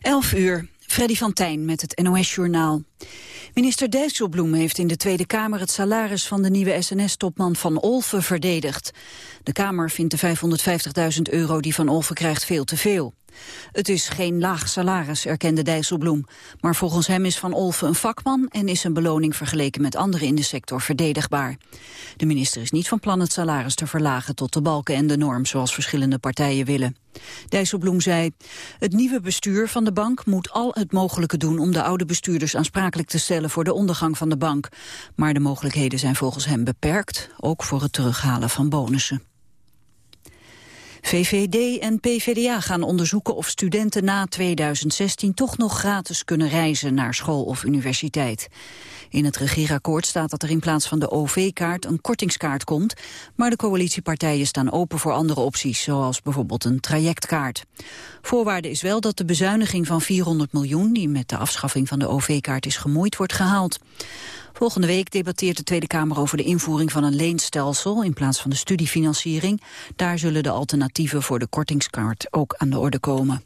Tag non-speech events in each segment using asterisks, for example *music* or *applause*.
11 uur, Freddy van Tijn met het NOS-journaal. Minister Dijsselbloem heeft in de Tweede Kamer het salaris van de nieuwe SNS-topman Van Olven verdedigd. De Kamer vindt de 550.000 euro die Van Olven krijgt veel te veel. Het is geen laag salaris, erkende Dijsselbloem. Maar volgens hem is Van Olven een vakman en is zijn beloning vergeleken met anderen in de sector verdedigbaar. De minister is niet van plan het salaris te verlagen tot de balken en de norm, zoals verschillende partijen willen. Dijsselbloem zei, het nieuwe bestuur van de bank moet al het mogelijke doen om de oude bestuurders aansprakelijk te stellen voor de ondergang van de bank. Maar de mogelijkheden zijn volgens hem beperkt, ook voor het terughalen van bonussen. VVD en PVDA gaan onderzoeken of studenten na 2016 toch nog gratis kunnen reizen naar school of universiteit. In het regeerakkoord staat dat er in plaats van de OV-kaart een kortingskaart komt, maar de coalitiepartijen staan open voor andere opties, zoals bijvoorbeeld een trajectkaart. Voorwaarde is wel dat de bezuiniging van 400 miljoen, die met de afschaffing van de OV-kaart is gemoeid, wordt gehaald. Volgende week debatteert de Tweede Kamer over de invoering van een leenstelsel in plaats van de studiefinanciering. Daar zullen de alternatieven voor de kortingskaart ook aan de orde komen.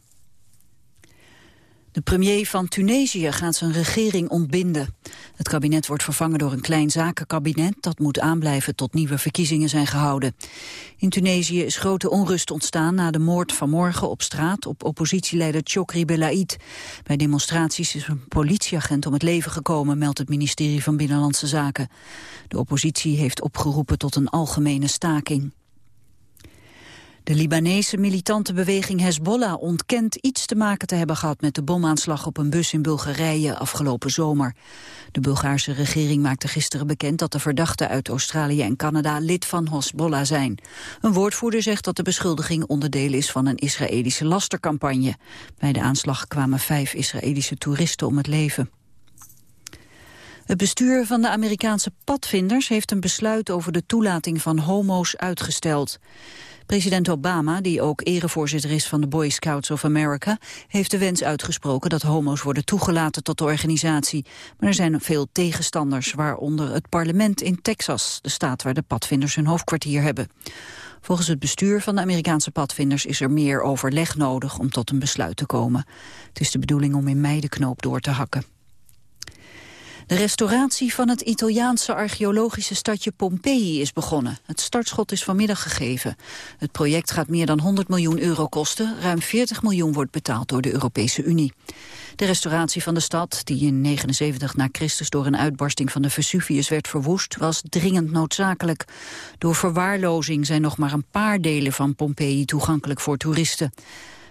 De premier van Tunesië gaat zijn regering ontbinden. Het kabinet wordt vervangen door een klein zakenkabinet... dat moet aanblijven tot nieuwe verkiezingen zijn gehouden. In Tunesië is grote onrust ontstaan na de moord vanmorgen op straat... op oppositieleider Chokri Belaid. Bij demonstraties is een politieagent om het leven gekomen... meldt het ministerie van Binnenlandse Zaken. De oppositie heeft opgeroepen tot een algemene staking. De Libanese militante beweging Hezbollah ontkent iets te maken te hebben gehad met de bomaanslag op een bus in Bulgarije afgelopen zomer. De Bulgaarse regering maakte gisteren bekend dat de verdachten uit Australië en Canada lid van Hezbollah zijn. Een woordvoerder zegt dat de beschuldiging onderdeel is van een Israëlische lastercampagne. Bij de aanslag kwamen vijf Israëlische toeristen om het leven. Het bestuur van de Amerikaanse padvinders heeft een besluit over de toelating van homo's uitgesteld. President Obama, die ook erevoorzitter is van de Boy Scouts of America, heeft de wens uitgesproken dat homo's worden toegelaten tot de organisatie. Maar er zijn veel tegenstanders, waaronder het parlement in Texas, de staat waar de padvinders hun hoofdkwartier hebben. Volgens het bestuur van de Amerikaanse padvinders is er meer overleg nodig om tot een besluit te komen. Het is de bedoeling om in mei de knoop door te hakken. De restauratie van het Italiaanse archeologische stadje Pompeii is begonnen. Het startschot is vanmiddag gegeven. Het project gaat meer dan 100 miljoen euro kosten. Ruim 40 miljoen wordt betaald door de Europese Unie. De restauratie van de stad, die in 79 na Christus door een uitbarsting van de Vesuvius werd verwoest, was dringend noodzakelijk. Door verwaarlozing zijn nog maar een paar delen van Pompeii toegankelijk voor toeristen.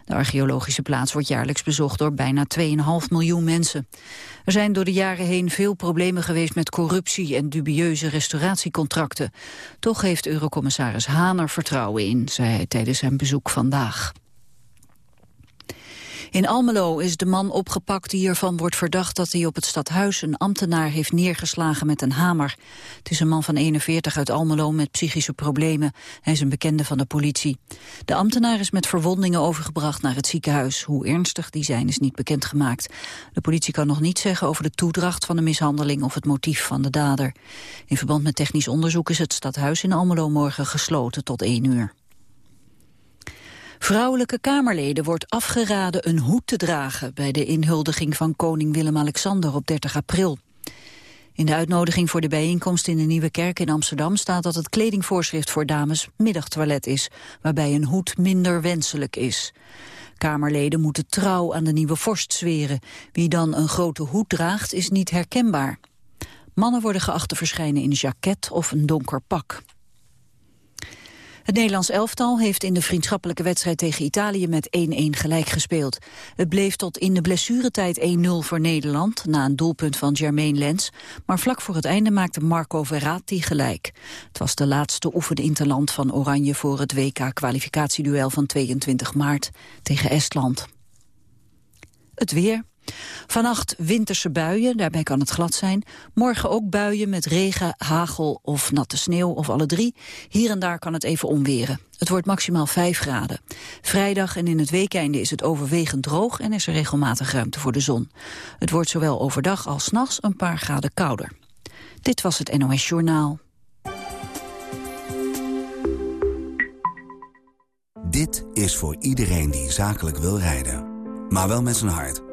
De archeologische plaats wordt jaarlijks bezocht door bijna 2,5 miljoen mensen. Er zijn door de jaren heen veel problemen geweest met corruptie en dubieuze restauratiecontracten. Toch heeft eurocommissaris Haner vertrouwen in, zei hij tijdens zijn bezoek vandaag. In Almelo is de man opgepakt die ervan wordt verdacht dat hij op het stadhuis een ambtenaar heeft neergeslagen met een hamer. Het is een man van 41 uit Almelo met psychische problemen. Hij is een bekende van de politie. De ambtenaar is met verwondingen overgebracht naar het ziekenhuis. Hoe ernstig die zijn is niet bekendgemaakt. De politie kan nog niet zeggen over de toedracht van de mishandeling of het motief van de dader. In verband met technisch onderzoek is het stadhuis in Almelo morgen gesloten tot 1 uur. Vrouwelijke Kamerleden wordt afgeraden een hoed te dragen... bij de inhuldiging van koning Willem-Alexander op 30 april. In de uitnodiging voor de bijeenkomst in de Nieuwe Kerk in Amsterdam... staat dat het kledingvoorschrift voor dames middagtoilet is... waarbij een hoed minder wenselijk is. Kamerleden moeten trouw aan de nieuwe vorst zweren. Wie dan een grote hoed draagt, is niet herkenbaar. Mannen worden geacht te verschijnen in een jacket of een donker pak. Het Nederlands elftal heeft in de vriendschappelijke wedstrijd tegen Italië met 1-1 gelijk gespeeld. Het bleef tot in de blessuretijd 1-0 voor Nederland, na een doelpunt van Jermaine Lens. Maar vlak voor het einde maakte Marco Verratti gelijk. Het was de laatste oefende interland van Oranje voor het WK-kwalificatieduel van 22 maart tegen Estland. Het weer. Vannacht winterse buien, daarbij kan het glad zijn. Morgen ook buien met regen, hagel of natte sneeuw of alle drie. Hier en daar kan het even omweren. Het wordt maximaal 5 graden. Vrijdag en in het weekende is het overwegend droog en is er regelmatig ruimte voor de zon. Het wordt zowel overdag als nachts een paar graden kouder. Dit was het NOS Journaal. Dit is voor iedereen die zakelijk wil rijden. maar wel met zijn hart.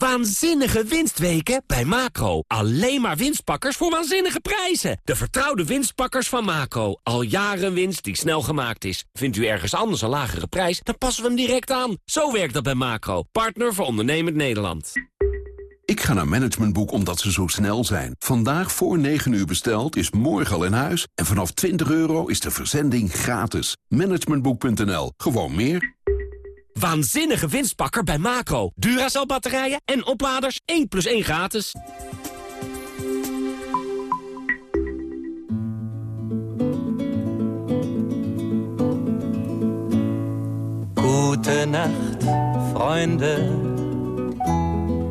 Waanzinnige winstweken bij Macro. Alleen maar winstpakkers voor waanzinnige prijzen. De vertrouwde winstpakkers van Macro. Al jaren winst die snel gemaakt is. Vindt u ergens anders een lagere prijs, dan passen we hem direct aan. Zo werkt dat bij Macro. Partner voor ondernemend Nederland. Ik ga naar Managementboek omdat ze zo snel zijn. Vandaag voor 9 uur besteld is morgen al in huis. En vanaf 20 euro is de verzending gratis. Managementboek.nl. Gewoon meer. Waanzinnige winstpakker bij Macro. Duracell batterijen en opladers 1 plus 1 gratis. Gute Nacht, Freunde.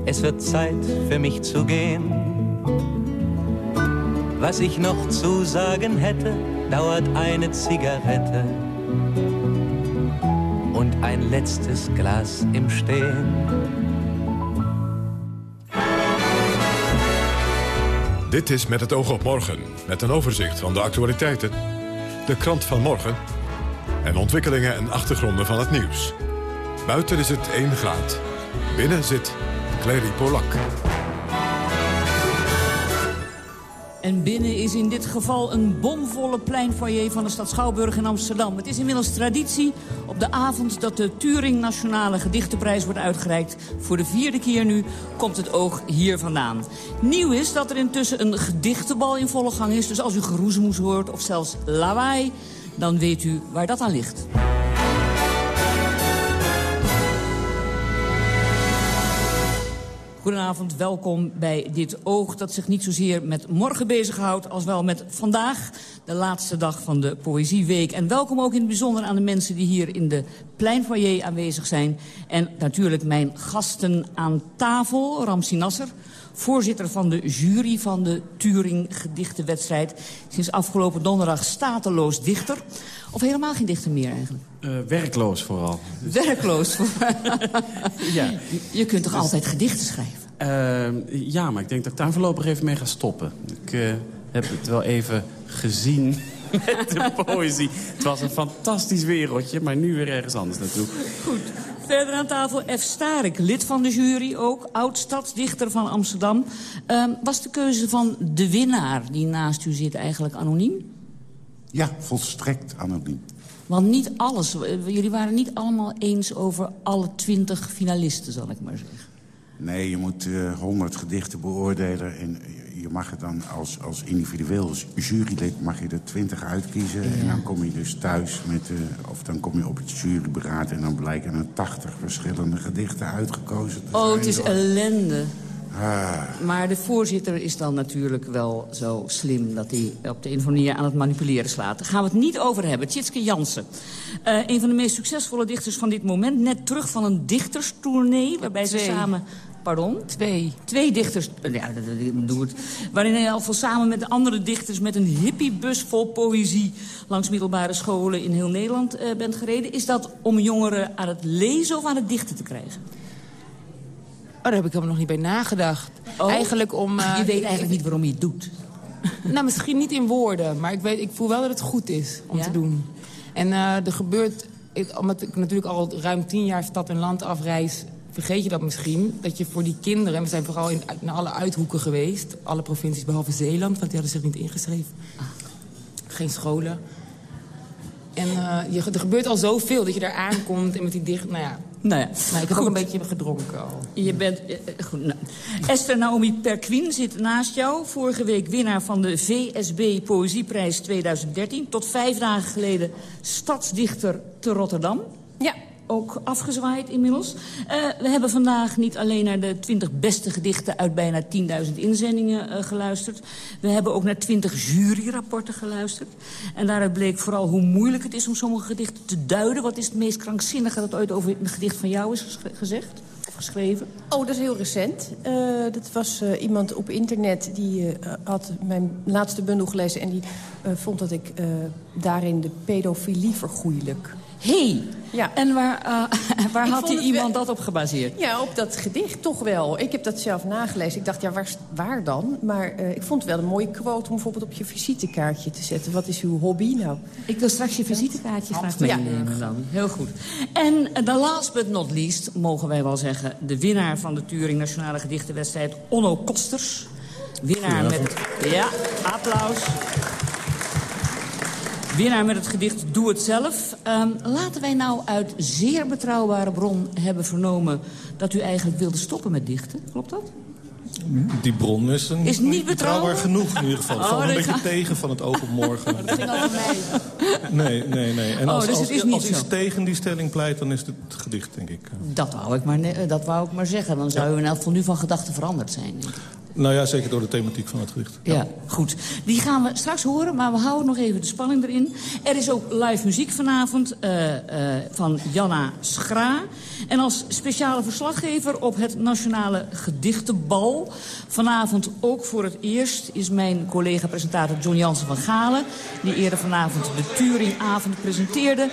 Es wird Zeit für mich zu gehen. Was ich noch zu sagen hätte, dauert eine Zigarette und ein letztes Glas im Stehen. Dit is Met het oog op morgen, met een overzicht van de actualiteiten, de krant van morgen en ontwikkelingen en achtergronden van het nieuws. Buiten is het 1 graad. Binnen zit Clary Polak. En binnen is in dit geval een bomvolle pleinfoyer van de stad Schouwburg in Amsterdam. Het is inmiddels traditie op de avond dat de Turing Nationale Gedichtenprijs wordt uitgereikt. Voor de vierde keer nu komt het oog hier vandaan. Nieuw is dat er intussen een gedichtenbal in volle gang is. Dus als u geroezemoes hoort of zelfs lawaai, dan weet u waar dat aan ligt. Goedenavond, welkom bij dit oog dat zich niet zozeer met morgen bezighoudt... als wel met vandaag, de laatste dag van de Poëzieweek. En welkom ook in het bijzonder aan de mensen die hier in de pleinfoyer aanwezig zijn. En natuurlijk mijn gasten aan tafel, Ramsi Nasser voorzitter van de jury van de Turing Gedichtenwedstrijd. Sinds afgelopen donderdag stateloos dichter. Of helemaal geen dichter meer eigenlijk? Uh, werkloos vooral. Werkloos? *laughs* ja. Je kunt toch altijd gedichten schrijven? Uh, ja, maar ik denk dat ik daar voorlopig even mee ga stoppen. Ik uh, heb het wel even gezien *laughs* met de poëzie. Het was een fantastisch wereldje, maar nu weer ergens anders naartoe. Goed. Verder aan tafel F. Starik, lid van de jury ook, oud-stadsdichter van Amsterdam. Uh, was de keuze van de winnaar die naast u zit eigenlijk anoniem? Ja, volstrekt anoniem. Want niet alles, jullie waren niet allemaal eens over alle twintig finalisten, zal ik maar zeggen. Nee, je moet honderd uh, gedichten beoordelen en je mag het dan als, als individueel jurylid mag je er twintig uitkiezen. Ja. En dan kom je dus thuis met, uh, of dan kom je op het juryberaad... en dan blijken er tachtig verschillende gedichten uitgekozen te Oh, het is ellende. Ah. Maar de voorzitter is dan natuurlijk wel zo slim... dat hij op de een of andere manier aan het manipuleren slaat. Daar gaan we het niet over hebben. Tjitske Jansen, uh, een van de meest succesvolle dichters van dit moment. Net terug van een dichterstournee... waarbij ze samen... Pardon? Twee. Twee dichters, ja, dat, doe het. Waarin hij al samen met andere dichters met een hippiebus vol poëzie... langs middelbare scholen in heel Nederland uh, bent gereden. Is dat om jongeren aan het lezen of aan het dichten te krijgen? Oh, daar heb ik helemaal nog niet bij nagedacht. Oh, eigenlijk om... Uh, *laughs* je weet eigenlijk niet waarom je het doet. *laughs* nou, misschien niet in woorden, maar ik, weet, ik voel wel dat het goed is om Ja? te doen. En uh, er gebeurt, ik, omdat ik natuurlijk al ruim tien jaar stad en land afreis... vergeet je dat misschien, dat je voor die kinderen... en we zijn vooral in, naar alle uithoeken geweest, alle provincies behalve Zeeland... want die hadden zich niet ingeschreven. Geen scholen. En uh, je, er gebeurt al zoveel dat je daar aankomt en met die dicht... Nou ja, Nou ja, nou, ik heb goed. ook een beetje gedronken al. Je bent, eh, goed, nou. Esther Naomi Perquin zit naast jou. Vorige week winnaar van de VSB Poëzieprijs 2013. Tot vijf dagen geleden stadsdichter te Rotterdam. Ja. Ook afgezwaaid inmiddels. Uh, we hebben vandaag niet alleen naar de 20 beste gedichten... uit bijna 10.000 inzendingen uh, geluisterd. We hebben ook naar 20 juryrapporten geluisterd. En daaruit bleek vooral hoe moeilijk het is om sommige gedichten te duiden. Wat is het meest krankzinnige dat ooit over een gedicht van jou is gezegd? geschreven? Oh, dat is heel recent. Uh, dat was iemand op internet die had mijn laatste bundel gelezen... en die vond dat ik daarin de pedofilie vergoeilijk hey. ja. en waar, uh, *laughs* waar had die iemand dat op gebaseerd? Ja, op dat gedicht toch wel. Ik heb dat zelf nagelezen. Ik dacht, ja, waar, waar dan? Maar uh, ik vond het wel een mooie quote om bijvoorbeeld op je visitekaartje te zetten. Wat is uw hobby nou? Ik wil straks je visitekaartje graag meenemen ja. dan. Heel goed. En de last but not least, mogen wij wel zeggen... de winnaar van de Turing Nationale Gedichtenwedstrijd, Onno Kosters. Winnaar met... Ja, applaus. Winnaar met het gedicht Doe het zelf. Um, laten wij nou uit zeer betrouwbare bron hebben vernomen... dat u eigenlijk wilde stoppen met dichten. Klopt dat? Die bron is, een, is niet betrouwbaar genoeg in ieder geval. Oh, een beetje ga... tegen van het open morgen. dat ging over mij. Nee, nee, nee. En oh, als, dus als, als, als iets tegen die stelling pleit, dan is het het gedicht, denk ik. Dat wou ik maar, dat wou ik maar zeggen. Dan zou ja. u in elk geval nu van gedachten veranderd zijn. Denk ik. Nou ja, zeker door de thematiek van het gedicht. Ja. ja. goed. Die gaan we straks horen, maar we houden nog even de spanning erin. Er is ook live muziek vanavond uh, uh, van Janna Schra. En als speciale verslaggever op het Nationale Gedichtenbal... vanavond ook voor het eerst is mijn collega-presentator John Jansen van Galen... die eerder vanavond de Turingavond presenteerde...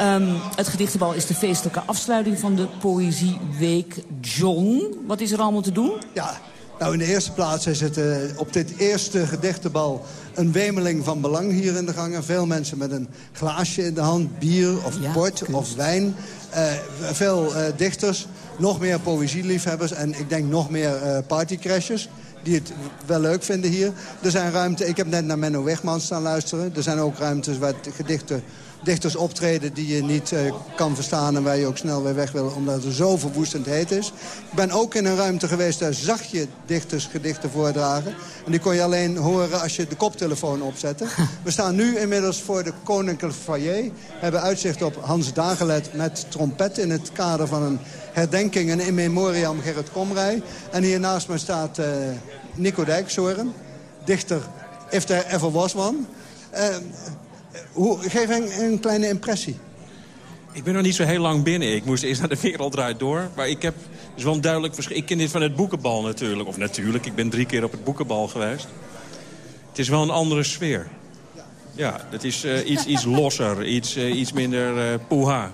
Um, het gedichtenbal is de feestelijke afsluiting van de Poëzieweek. John, wat is er allemaal te doen? Ja, nou, in de eerste plaats is het uh, op dit eerste gedichtenbal een wemeling van belang hier in de gangen. Veel mensen met een glaasje in de hand, bier of ja, port kunst. of wijn. Uh, veel uh, dichters, nog meer poëzieliefhebbers en ik denk nog meer partycrashers die het wel leuk vinden hier. Er zijn ruimte, ik heb net naar Menno Wegman staan luisteren. Er zijn ook ruimtes waar gedichten dichters optreden die je niet uh, kan verstaan... en waar je ook snel weer weg wil, omdat het zo verwoestend heet is. Ik ben ook in een ruimte geweest, daar zag je dichters gedichten voordragen. En die kon je alleen horen als je de koptelefoon opzette. *laughs* We staan nu inmiddels voor de Koninklijke Foyer. hebben uitzicht op Hans Dagelet met trompet... in het kader van een herdenking, een in memoriam Gerrit Komrij. En hier naast me staat uh, Nico Dijkshoorn, dichter If There Ever Was One... Uh, hoe, geef een, een kleine impressie. Ik ben nog niet zo heel lang binnen. Ik moest eerst naar de wereld draait door. Maar ik heb dus wel een duidelijk verschil. Ik ken dit van het boekenbal natuurlijk. Of natuurlijk, ik ben drie keer op het boekenbal geweest. Het is wel een andere sfeer. Ja, het is uh, iets, iets losser, iets, uh, iets minder uh, poeha.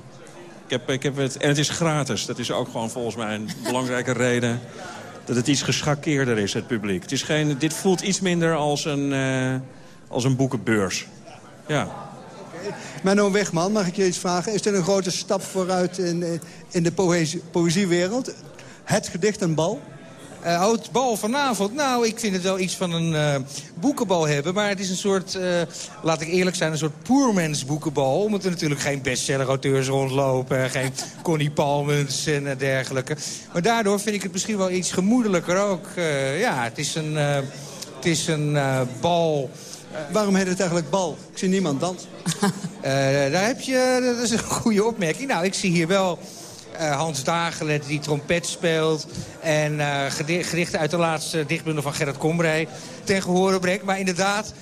Ik heb, ik heb het, en het is gratis. Dat is ook gewoon volgens mij een belangrijke reden... dat het iets geschakeerder is, het publiek. Het is geen, dit voelt iets minder als een, als een boekenbeurs. Ja. Okay. Menno Wegman, mag ik je iets vragen? Is dit een grote stap vooruit in, in de poëzie, poëziewereld? Het gedicht en bal? Uh, oh, het bal vanavond. Nou, ik vind het wel iets van een uh, boekenbal hebben. Maar het is een soort, uh, laat ik eerlijk zijn, een soort poermens boekenbal. Omdat er natuurlijk geen bestseller-auteurs rondlopen. geen *laughs* Connie Palmens en dergelijke. Maar daardoor vind ik het misschien wel iets gemoedelijker ook. ja, het is een, het is een bal Waarom heet het eigenlijk bal? Ik zie niemand dansen. uh, *laughs* daar heb je, dat is een goede opmerking. Nou, ik zie hier wel uh, Hans Dagelet die trompet speelt... en uh, gedichten uit de laatste dichtbundel van Gerrit Komrij ten gehore brengt. Maar inderdaad,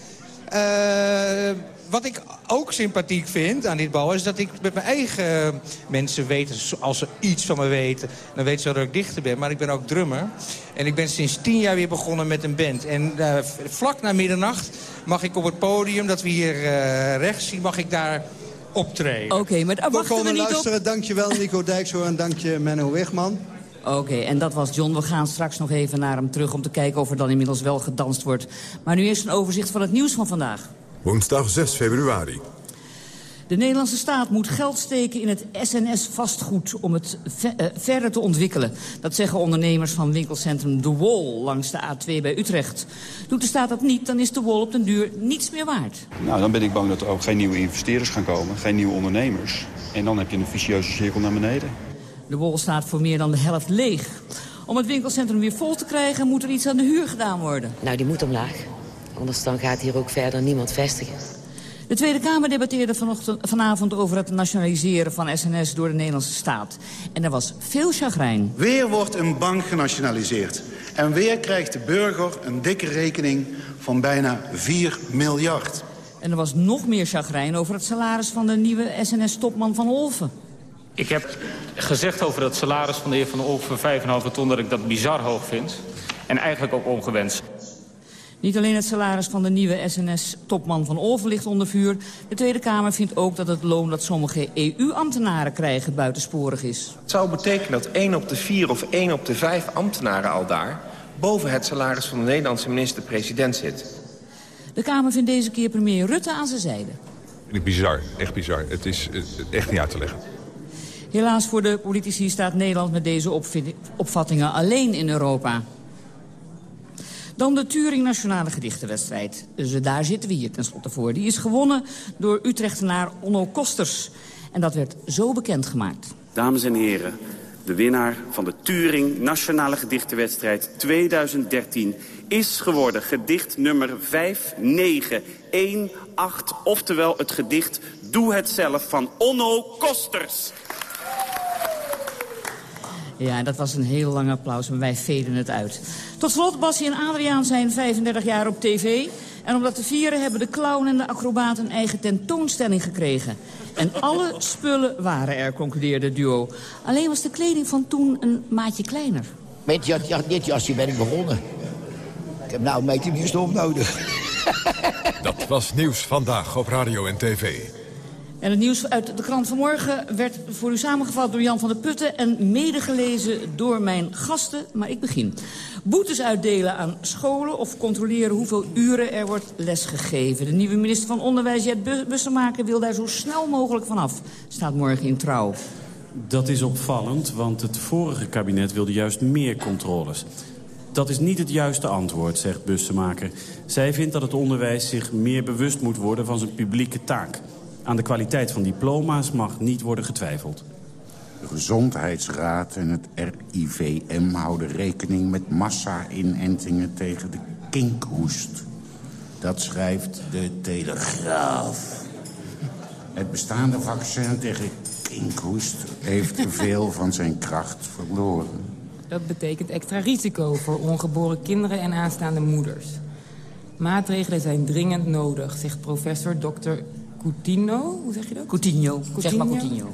wat ik ook sympathiek vind aan dit bal... is dat ik met mijn eigen mensen weet... als ze iets van me weten, dan weten ze dat ik dichter ben. Maar ik ben ook drummer. En ik ben sinds tien jaar weer begonnen met een band. En uh, vlak na middernacht mag ik op het podium... dat we hier uh, rechts zien, mag ik daar optreden. Oké, okay, maar wachten we, komen we niet luisteren. Op... Dankjewel Nico Dijkshoorn en dank je Menno Wegman. Oké, okay, en dat was John. We gaan straks nog even naar hem terug om te kijken of er dan inmiddels wel gedanst wordt. Maar nu eerst een overzicht van het nieuws van vandaag. Woensdag 6 februari. De Nederlandse staat moet geld steken in het SNS-vastgoed om het ve uh, verder te ontwikkelen. Dat zeggen ondernemers van winkelcentrum De Wol langs de A2 bij Utrecht. Doet de staat dat niet, dan is De Wol op den duur niets meer waard. Nou, dan ben ik bang dat er ook geen nieuwe investeerders gaan komen, geen nieuwe ondernemers. En dan heb je een vicieuze cirkel naar beneden. De Wol staat voor meer dan de helft leeg. Om het winkelcentrum weer vol te krijgen moet er iets aan de huur gedaan worden. Nou, die moet omlaag. Anders dan gaat hier ook verder niemand vestigen. De Tweede Kamer debatteerde vanavond over het nationaliseren van SNS door de Nederlandse staat. En er was veel chagrijn. Weer wordt een bank genationaliseerd. En weer krijgt de burger een dikke rekening van bijna 4 miljard. En er was nog meer chagrijn over het salaris van de nieuwe SNS-topman van Olven. Ik heb gezegd over dat salaris van de heer Van der Olk van 5,5 ton... dat ik dat bizar hoog vind. En eigenlijk ook ongewenst. Niet alleen het salaris van de nieuwe SNS-topman van Olven ligt onder vuur. De Tweede Kamer vindt ook dat het loon dat sommige EU-ambtenaren krijgen buitensporig is. Het zou betekenen dat 1 op de 4 of 1 op de 5 ambtenaren al daar... boven het salaris van de Nederlandse minister-president zit. De Kamer vindt deze keer premier Rutte aan zijn zijde. Vind ik bizar, echt bizar. Het is echt niet uit te leggen. Helaas voor de politici staat Nederland met deze opvattingen alleen in Europa. Dan de Turing Nationale Gedichtenwedstrijd. Dus daar zitten we hier tenslotte voor. Die is gewonnen door Utrechtenaar Onno Kosters. En dat werd zo bekendgemaakt. Dames en heren, de winnaar van de Turing Nationale Gedichtenwedstrijd 2013 is geworden gedicht nummer 5918, oftewel het gedicht Doe het zelf van Onno Kosters. Ja, dat was een heel lang applaus, maar wij veden het uit. Tot slot, Bassie en Adriaan zijn 35 jaar op tv. En om dat te vieren hebben de clown en de acrobaat een eigen tentoonstelling gekregen. En alle spullen waren er, concludeerde het duo. Alleen was de kleding van toen een maatje kleiner. Met dit jasje ben ik begonnen. Ik heb nou een meter meer stof nodig. Dat was Nieuws Vandaag op Radio en TV. En het nieuws uit de krant vanmorgen werd voor u samengevat door Jan van der Putten... en medegelezen door mijn gasten, maar ik begin. Boetes uitdelen aan scholen of controleren hoeveel uren er wordt lesgegeven. De nieuwe minister van Onderwijs, Jet Bussemaker, wil daar zo snel mogelijk vanaf. Staat morgen in Trouw. Dat is opvallend, want het vorige kabinet wilde juist meer controles. Dat is niet het juiste antwoord, zegt Bussemaker. Zij vindt dat het onderwijs zich meer bewust moet worden van zijn publieke taak... Aan de kwaliteit van diploma's mag niet worden getwijfeld. De Gezondheidsraad en het RIVM houden rekening met massa-inentingen tegen de kinkhoest. Dat schrijft de Telegraaf. Het bestaande vaccin tegen kinkhoest heeft *laughs* veel van zijn kracht verloren. Dat betekent extra risico voor ongeboren kinderen en aanstaande moeders. Maatregelen zijn dringend nodig, zegt professor Dr. Coutinho, hoe zeg je dat? Coutinho, zeg maar Coutinho.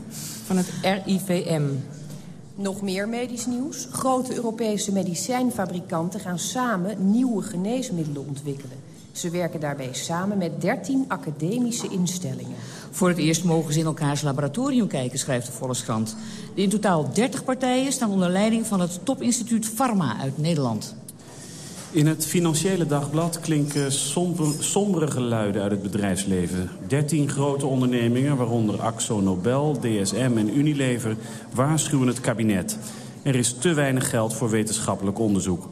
Van het RIVM. Nog meer medisch nieuws. Grote Europese medicijnfabrikanten gaan samen nieuwe geneesmiddelen ontwikkelen. Ze werken daarbij samen met 13 academische instellingen. Voor het eerst mogen ze in elkaars laboratorium kijken, schrijft de Volkskrant. De in totaal 30 partijen staan onder leiding van het topinstituut Pharma uit Nederland. In het Financiële Dagblad klinken sombere geluiden uit het bedrijfsleven. 13 grote ondernemingen, waaronder Axo Nobel, DSM en Unilever... waarschuwen het kabinet. Er is te weinig geld voor wetenschappelijk onderzoek.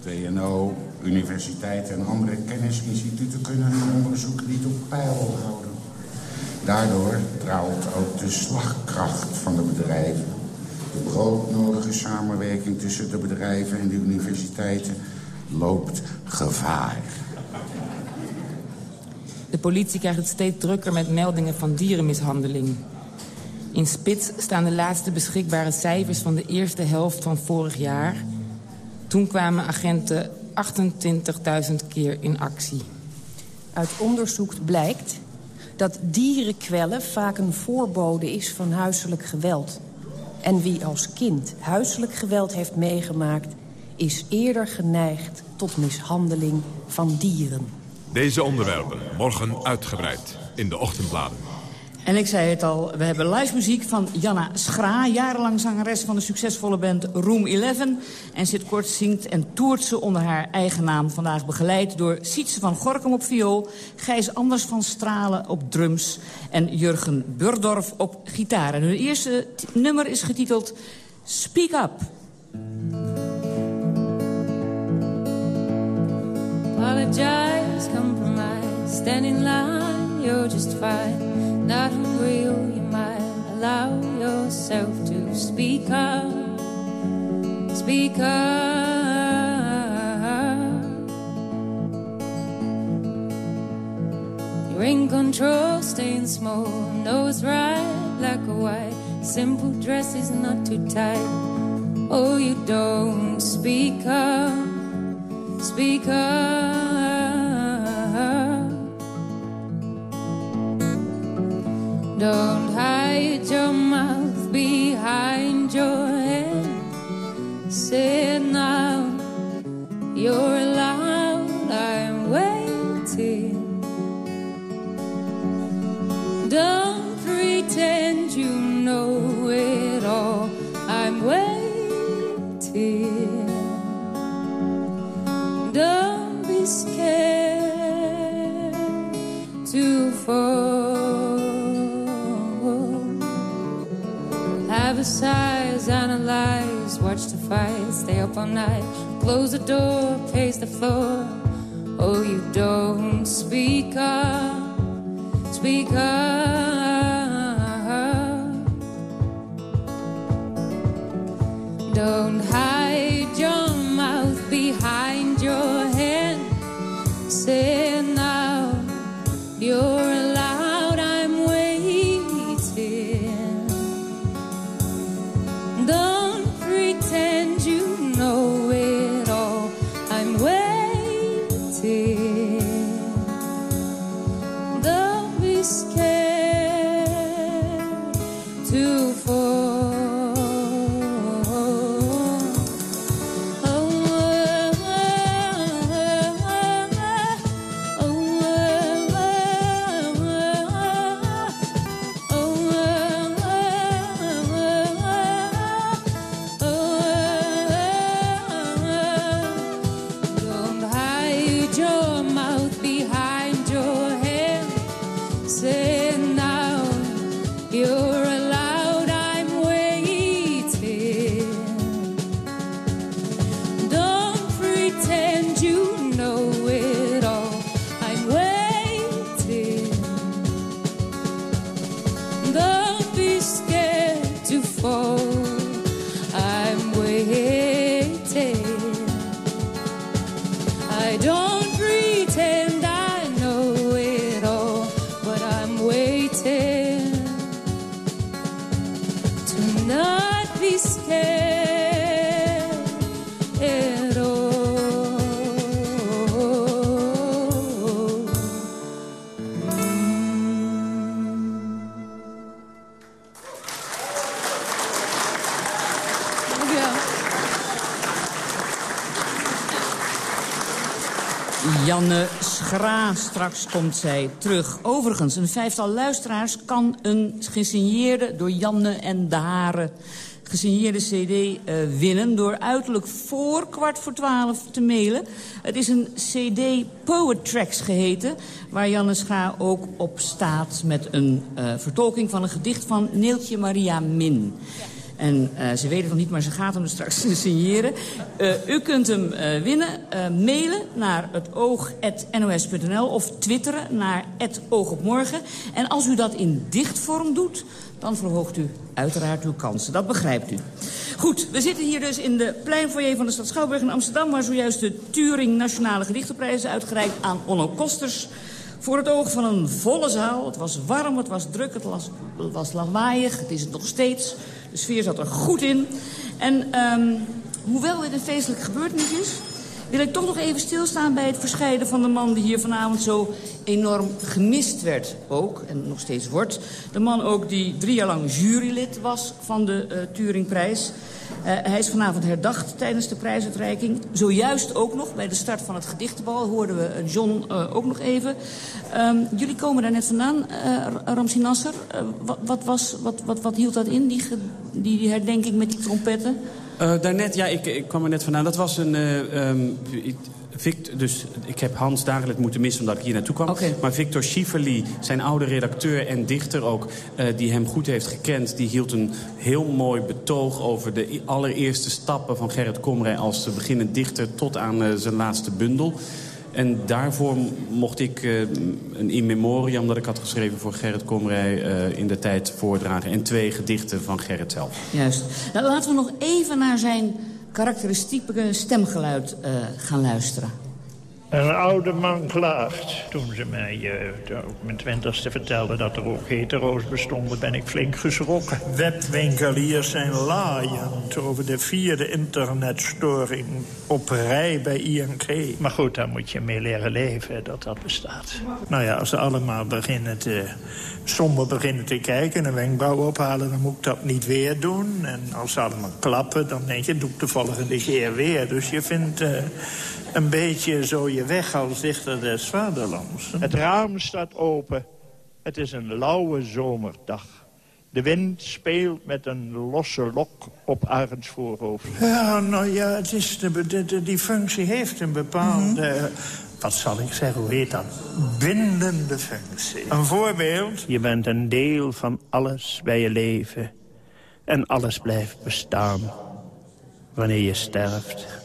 TNO, universiteiten en andere kennisinstituten kunnen hun onderzoek niet op peil houden. Daardoor draalt ook de slagkracht van de bedrijven. De broodnodige samenwerking tussen de bedrijven en de universiteiten loopt gevaar. De politie krijgt het steeds drukker met meldingen van dierenmishandeling. In Spits staan de laatste beschikbare cijfers van de eerste helft van vorig jaar. Toen kwamen agenten 28.000 keer in actie. Uit onderzoek blijkt dat dierenkwellen vaak een voorbode is van huiselijk geweld. En wie als kind huiselijk geweld heeft meegemaakt is eerder geneigd tot mishandeling van dieren. Deze onderwerpen morgen uitgebreid in de ochtendbladen. En ik zei het al, we hebben live muziek van Janna Schra... jarenlang zangeres van de succesvolle band Room 11. En zit kort zingt en toert ze onder haar eigen naam. Vandaag begeleid door Sietse van Gorkum op viool... Gijs Anders van Stralen op drums... en Jurgen Burdorf op gitaar. En hun eerste nummer is getiteld Speak Up. Apologize, compromise, stand in line, you're just fine. Not real, you might allow yourself to speak up, speak up. You're in control, staying small, nose right, black or white. Simple dress is not too tight. Oh, you don't speak up speak up. Don't hide your mouth behind your head. Say it now. You're allowed. I'm waiting. Don't Have analyze, watch the fight, stay up all night, close the door, pace the floor. Oh, you don't speak up speak up. Komt zij terug. Overigens, een vijftal luisteraars kan een gesigneerde door Janne en de Haren gesigneerde cd eh, winnen... door uiterlijk voor kwart voor twaalf te mailen. Het is een cd Poet Tracks geheten... waar Janne Schra ook op staat met een eh, vertolking van een gedicht van Neeltje Maria Min. En eh, ze weet het nog niet, maar ze gaat hem straks *laughs* signeren. Eh, u kunt hem eh, winnen. Mailen naar het oog.nos.nl of twitteren naar het morgen. En als u dat in dichtvorm doet, dan verhoogt u uiteraard uw kansen. Dat begrijpt u. Goed, we zitten hier dus in de pleinfoyer van de stad Schouwburg in Amsterdam... waar zojuist de Turing Nationale Gedichtenprijs is uitgereikt aan Onno Kosters... Voor het oog van een volle zaal. Het was warm, het was druk, het was, het was lawaaiig. Het is het nog steeds. De sfeer zat er goed in. En um, hoewel dit een feestelijk gebeurtenis is... wil ik toch nog even stilstaan bij het verscheiden van de man... die hier vanavond zo enorm gemist werd ook. En nog steeds wordt. De man ook die drie jaar lang jurylid was van de uh, Turingprijs... Uh, hij is vanavond herdacht tijdens de prijsuitreiking. Zojuist ook nog, bij de start van het gedichtenbal... hoorden we John uh, ook nog even. Um, jullie komen daar net vandaan, uh, Ramsi Nasser. Wat, wat, was, wat, wat, wat hield dat in, die, die herdenking met die trompetten? Uh, daarnet, ja, ik, ik kwam er net vandaan. Dat was een... Uh, um, Victor, dus ik heb Hans dagelijks moeten missen omdat ik hier naartoe kwam. Okay. Maar Victor Schieferly, zijn oude redacteur en dichter ook... Uh, die hem goed heeft gekend, die hield een heel mooi betoog... over de allereerste stappen van Gerrit Komrij als beginnend dichter... tot aan zijn laatste bundel. En daarvoor mocht ik uh, een in memoriam dat ik had geschreven voor Gerrit Komrij uh, in de tijd voordragen. En twee gedichten van Gerrit zelf. Juist. Nou, laten we nog even naar zijn karakteristieke stemgeluid uh, gaan luisteren. Een oude man klaagt. Toen ze mij uh, op mijn twintigste vertelde dat er ook hetero's bestonden... ben ik flink geschrokken. Webwinkeliers zijn laaiend over de vierde internetstoring... op rij bij ING. Maar goed, daar moet je mee leren leven dat dat bestaat. Nou ja, als ze allemaal beginnen te... somber beginnen te kijken en een wenkbrauw ophalen... dan moet ik dat niet weer doen. En als ze allemaal klappen, dan denk je, doe ik de volgende keer weer. Dus je vindt... Uh, een beetje zo je weg als dichter des vaderlands. Het raam staat open. Het is een lauwe zomerdag. De wind speelt met een losse lok op Arends voorhoofd. Ja, nou ja, het is de, de, die functie heeft een bepaalde... Mhm. Wat zal ik zeggen, hoe heet dat? Bindende functie. Een voorbeeld. Je bent een deel van alles bij je leven. En alles blijft bestaan. Wanneer je sterft.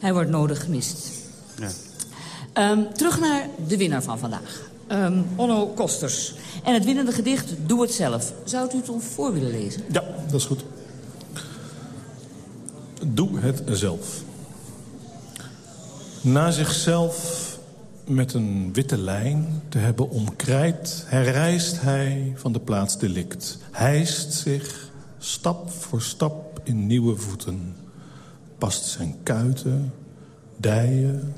Hij wordt nodig gemist. Ja. Ehm, terug naar de winnaar van vandaag. Um, Onno Kosters. En het winnende gedicht Doe het zelf. Zou u het ons voor willen lezen? Ja, dat is goed. Doe het zelf. Na zichzelf met een witte lijn te hebben omkrijt... herrijst hij van de plaats delict. Hijst zich stap voor stap in nieuwe voeten past zijn kuiten, dijen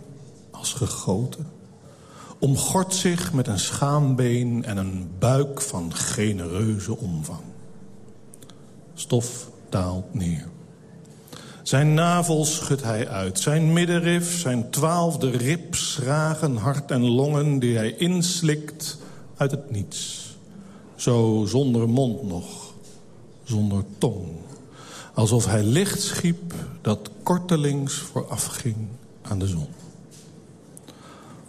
als gegoten. Omgort zich met een schaambeen en een buik van genereuze omvang. Stof daalt neer. Zijn navel schudt hij uit. Zijn middenrif, zijn twaalfde rib, schragen, hart en longen... die hij inslikt uit het niets. Zo zonder mond nog, zonder tong. Alsof hij licht schiep dat kortelings voorafging aan de zon.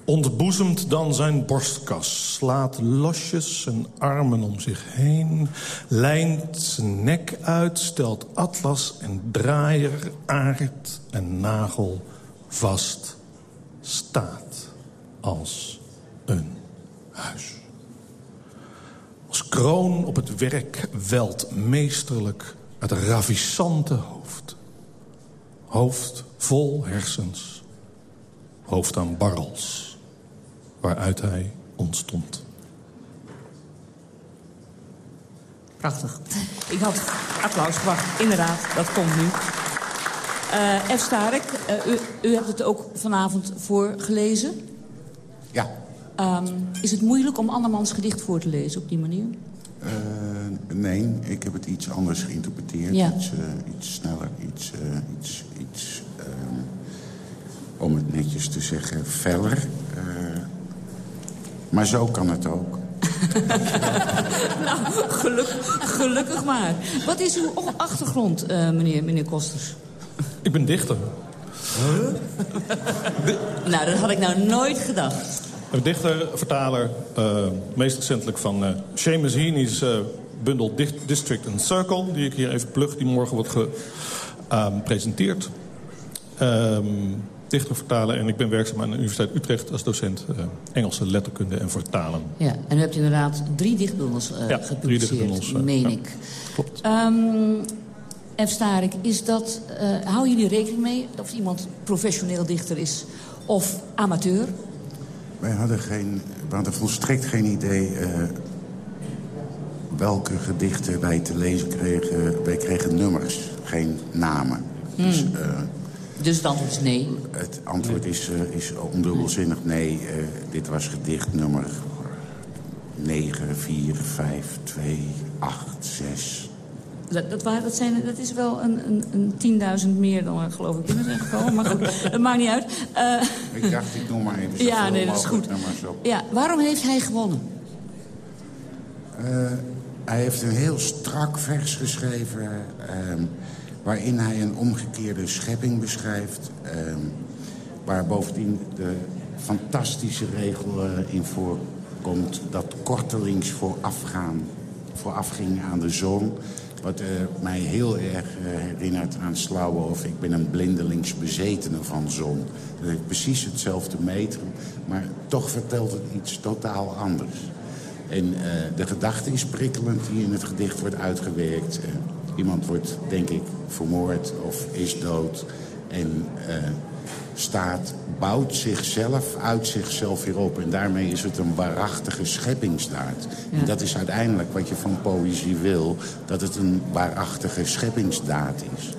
Ontboezemt dan zijn borstkas, slaat losjes zijn armen om zich heen... lijnt zijn nek uit, stelt atlas en draaier, aard en nagel vast... staat als een huis. Als kroon op het werk welt meesterlijk het ravissante hoofd. Hoofd vol hersens. Hoofd aan barrels. Waaruit hij ontstond. Prachtig. Ik had applaus verwacht. Inderdaad, dat komt nu. Uh, F. Starek, uh, u, u, hebt het ook vanavond voorgelezen. Ja. Um, is het moeilijk om andermans gedicht voor te lezen op die manier? Uh, nee, ik heb het iets anders geïnterpreteerd. Ja. Iets, uh, iets, sneller, iets, uh, iets, iets um, om het netjes te zeggen, feller. maar zo kan het ook. *laughs* nou, gelukkig, gelukkig maar. Wat is uw achtergrond, meneer, meneer Kosters? Ik ben dichter. nou, dat had ik nou nooit gedacht. Een dichter, vertaler, uh, meest recentelijk van uh, Seamus Heaney's uh, bundel District and Circle... die ik hier even plug, die morgen wordt gepresenteerd. Um, dichter, vertaler en ik ben werkzaam aan de Universiteit Utrecht... als docent Engelse letterkunde en vertalen. Ja, en u hebt inderdaad drie dichtbundels ja, gepubliceerd, drie dichtbundels, meen ja, ik. Klopt. Um, F. Starik, is dat, houden jullie rekening mee of iemand professioneel dichter is of amateur? Wij hadden, geen, we hadden volstrekt geen idee uh, welke gedichten wij te lezen kregen. Wij kregen nummers, geen namen. Hmm. Dus, uh, dus het antwoord is nee? Het antwoord is, uh, is ondubbelzinnig nee. dit was gedicht nummer 9, 4, 5, 2, 8, 6... Dat, dat, dat, zijn, dat is wel een, een, een 10.000 meer dan er geloof ik binnen zijn gekomen. Maar goed, *laughs* dat maakt niet uit. Uh, ik dacht, ik noem maar even Ja, nee, dat is goed. Ja, waarom heeft hij gewonnen? Uh, hij heeft een heel strak vers geschreven... Uh, waarin hij een omgekeerde schepping beschrijft... Ehm, waar bovendien de fantastische regel in voorkomt... dat kortelings voorafgaan, voorafging aan de zon... Wat uh, mij heel erg uh, herinnert aan Slauwe of ik ben een blindelings bezetene van zon. Dat heeft precies hetzelfde metrum, maar toch vertelt het iets totaal anders. En uh, de gedachte is prikkelend die in het gedicht wordt uitgewerkt. iemand wordt, denk ik, vermoord of is dood. En staat, bouwt zichzelf uit zichzelf weer op. En daarmee is het een waarachtige scheppingsdaad. En dat is uiteindelijk wat je van poëzie wil. Dat het een waarachtige scheppingsdaad is.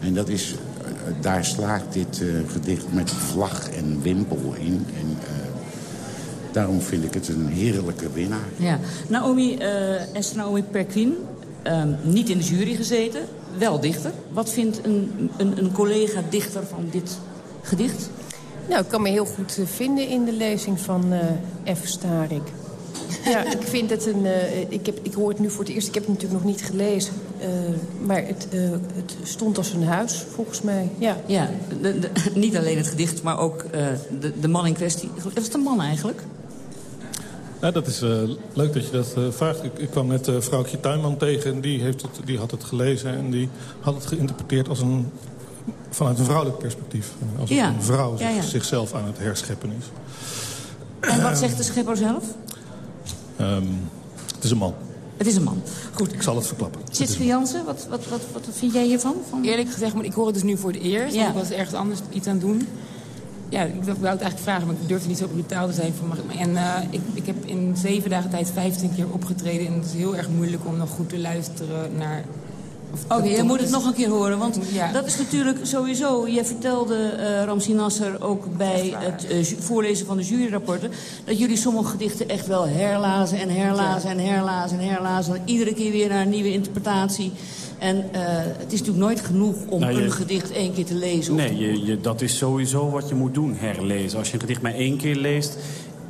En dat is, eh, daar slaagt dit uh, gedicht met vlag en wimpel in. En uh, daarom vind ik het een heerlijke winnaar. Ja. Naomi, uh, Esther Naomi Perquin, ehm, niet in de jury gezeten, wel dichter. Wat vindt een, een, een collega-dichter van dit gedicht? Nou, ik kan me heel goed vinden in de lezing van uh, F. Starik. *laughs* Ja, ik vind het een... Uh, ik, heb, ik hoor het nu voor het eerst. Ik heb het natuurlijk nog niet gelezen. Uh, maar het, uh, het stond als een huis, volgens mij. Ja, ja de, de, *laughs* niet alleen het gedicht, maar ook de, de man in kwestie. Was het een man eigenlijk? Nou, dat is leuk dat je dat vraagt. Ik, ik kwam net vrouwtje Tuinman tegen en die, heeft het, die had het gelezen... en die had het geïnterpreteerd als een, vanuit een vrouwelijk perspectief. Als ja. een vrouw ja, ja. zichzelf aan het herscheppen is. En wat zegt de schepper zelf? Um, het is een man. Het is een man. Goed. Ik zal het verklappen. Tjitske Jansen, wat, wat, wat, wat vind jij hiervan? Van... Eerlijk gezegd, maar ik hoor het dus nu voor het eerst. Ja. Ik was ergens anders iets aan het doen. Ja, ik wou het eigenlijk vragen, maar ik durfde niet zo brutaal te zijn. Voor me. En uh, ik, ik heb in zeven dagen tijd 15 keer opgetreden. En het is heel erg moeilijk om nog goed te luisteren naar Oké, okay, je moet het nog een keer horen, want ja. dat is natuurlijk sowieso... Je vertelde, uh, Ramsi Nasser, ook bij het uh, voorlezen van de juryrapporten... dat jullie sommige gedichten echt wel herlazen en herlazen ja. en herlazen en herlazen. Iedere keer weer naar een nieuwe interpretatie. En uh, het is natuurlijk nooit genoeg om Nou, je- een gedicht één keer te lezen. of Nee, je, je, dat is sowieso wat je moet doen, herlezen. Als je een gedicht maar één keer leest...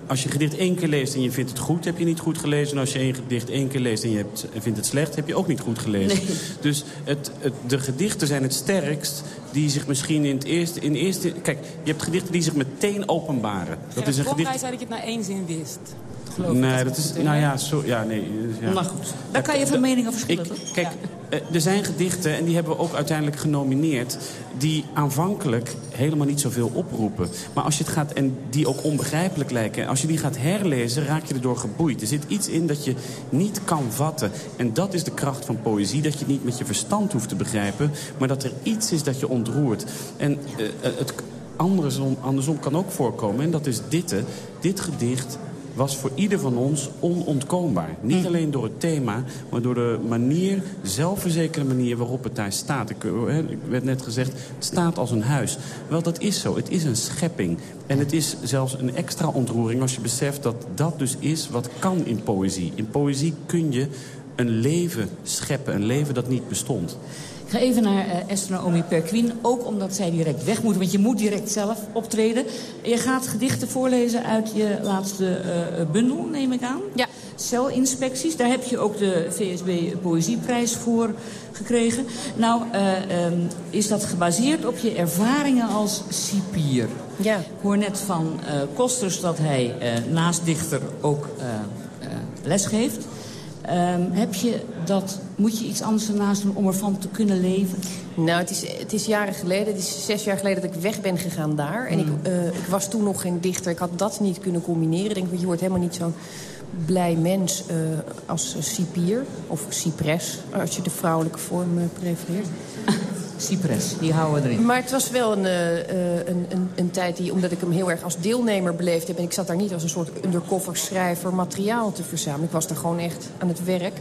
Als je gedicht één keer leest en je vindt het goed, heb je niet goed gelezen. En als je een gedicht één keer leest en je hebt, vindt het slecht, heb je ook niet goed gelezen. Dus het, het, de gedichten zijn het sterkst die zich misschien in het eerste... In eerste kijk, je hebt gedichten die zich meteen openbaren. Dat is een gedicht... zei dat ik het na één zin wist. Geloof ik, Nee, dat is... Nou ja, zo, ja, nee. Ja. Maar goed, daar kan je van mening over verschillen, Ik, toch? kijk, eh, er zijn gedichten, en die hebben we ook uiteindelijk genomineerd... die aanvankelijk helemaal niet zoveel oproepen. Maar als je het gaat, en die ook onbegrijpelijk lijken... als je die gaat herlezen, raak je erdoor geboeid. Er zit iets in dat je niet kan vatten. En dat is de kracht van poëzie. Dat je het niet met je verstand hoeft te begrijpen... maar dat er iets is dat je ontroert. En eh, het andersom, andersom kan ook voorkomen, en dat is dit. Dit gedicht was voor ieder van ons onontkoombaar. Niet alleen door het thema, maar door de manier, zelfverzekerde manier waarop het daar staat. Ik, eh, ik werd net gezegd, het staat als een huis. Wel, dat is zo. Het is een schepping. En het is zelfs een extra ontroering als je beseft dat dat dus is wat kan in poëzie. In poëzie kun je een leven scheppen, een leven dat niet bestond. Ik ga even naar eh, Esther Naomi Perquin, ook omdat zij direct weg moet. Want je moet direct zelf optreden. Je gaat gedichten voorlezen uit je laatste eh, bundel, neem ik aan. Ja. Celinspecties, daar heb je ook de VSB Poëzieprijs voor gekregen. Nou, eh, ehm, is dat gebaseerd op je ervaringen als cipier? Ja. Ik hoor net van eh, Kosters dat hij eh, naast dichter ook eh, Ehm, heb je dat, moet je iets anders ernaast doen om ervan te kunnen leven? Nou, het is, het is jaren geleden. Het is zes jaar geleden dat ik weg ben gegaan daar. En ik, eh, ik was toen nog geen dichter. Ik had dat niet kunnen combineren. Ik denk, je wordt helemaal niet zo'n blij mens eh, als cipier. Of cipres, als je de vrouwelijke vorm eh, prefereert. Cypress, die houden we erin. Maar het was wel een, eh, een, een, een tijd die, omdat ik hem heel erg als deelnemer beleefd heb... en ik zat daar niet als een soort undercover schrijver materiaal te verzamelen. Ik was daar gewoon echt aan het werk.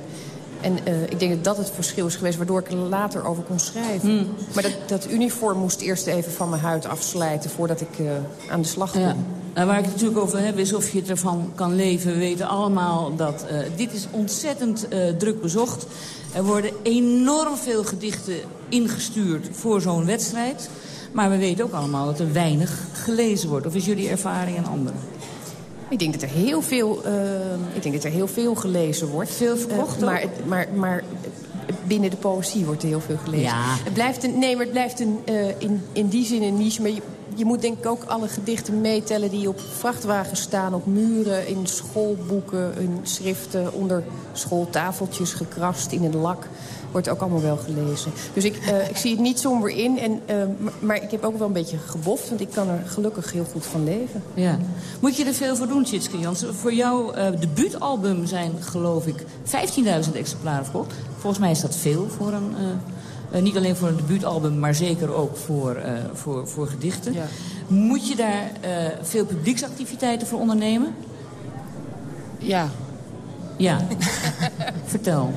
En eh, ik denk dat dat het verschil is geweest waardoor ik er later over kon schrijven. Maar dat, dat uniform moest eerst even van mijn huid afslijten voordat ik eh, aan de slag kon. Ja. En waar ik het natuurlijk over heb is of je ervan kan leven. We weten allemaal dat eh, dit is ontzettend druk bezocht. Er worden enorm veel gedichten ingestuurd voor zo'n wedstrijd. Maar we weten ook allemaal dat er weinig gelezen wordt. Of is jullie ervaring een andere? Ik denk dat er heel veel, eh, ik denk dat er heel veel gelezen wordt. Veel verkocht Eh, maar, maar, maar binnen de poëzie wordt er heel veel gelezen. Ja. Het blijft een, nee, maar het blijft een, eh, in, in die zin een niche. Maar je, je moet denk ik ook alle gedichten meetellen die op vrachtwagens staan, op muren, in schoolboeken, in schriften, onder schooltafeltjes gekrast in een lak. Wordt ook allemaal wel gelezen. Dus ik, eh, ik zie het niet somber in. En, eh, maar, ik heb ook wel een beetje geboft, want ik kan er gelukkig heel goed van leven. Ja. Moet je er veel voor doen, Tjitske Jansen? Voor jouw eh, debuutalbum zijn, geloof ik, 15.000 exemplaren verkocht. Volgens mij is dat veel voor een, eh, niet alleen voor een debuutalbum, maar zeker ook voor, eh, voor, voor gedichten. Moet je daar eh, veel publieksactiviteiten voor ondernemen? Ja. Ja. *laughs* Vertel.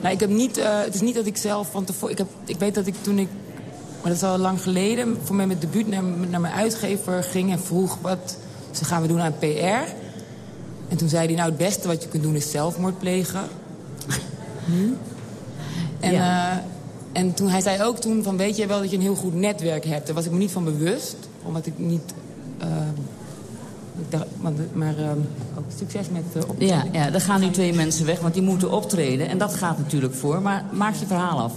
Nou, ik heb niet, het is niet dat ik zelf van tevoren... Ik, heb, ik weet dat ik toen ik, maar dat is al lang geleden... voor mij met debuut naar, naar mijn uitgever ging en vroeg... wat ze gaan we doen aan PR. En toen zei hij, nou het beste wat je kunt doen is zelfmoord plegen. Hm? En, Ja. eh, en toen, hij zei ook toen van, weet je wel dat je een heel goed netwerk hebt. Daar was ik me niet van bewust, omdat ik niet... eh, ik dacht, maar maar eh, ook succes met uh, Ja, ja, er gaan nu twee mensen weg, want die moeten optreden. En dat gaat natuurlijk voor. Maar maak je verhaal af.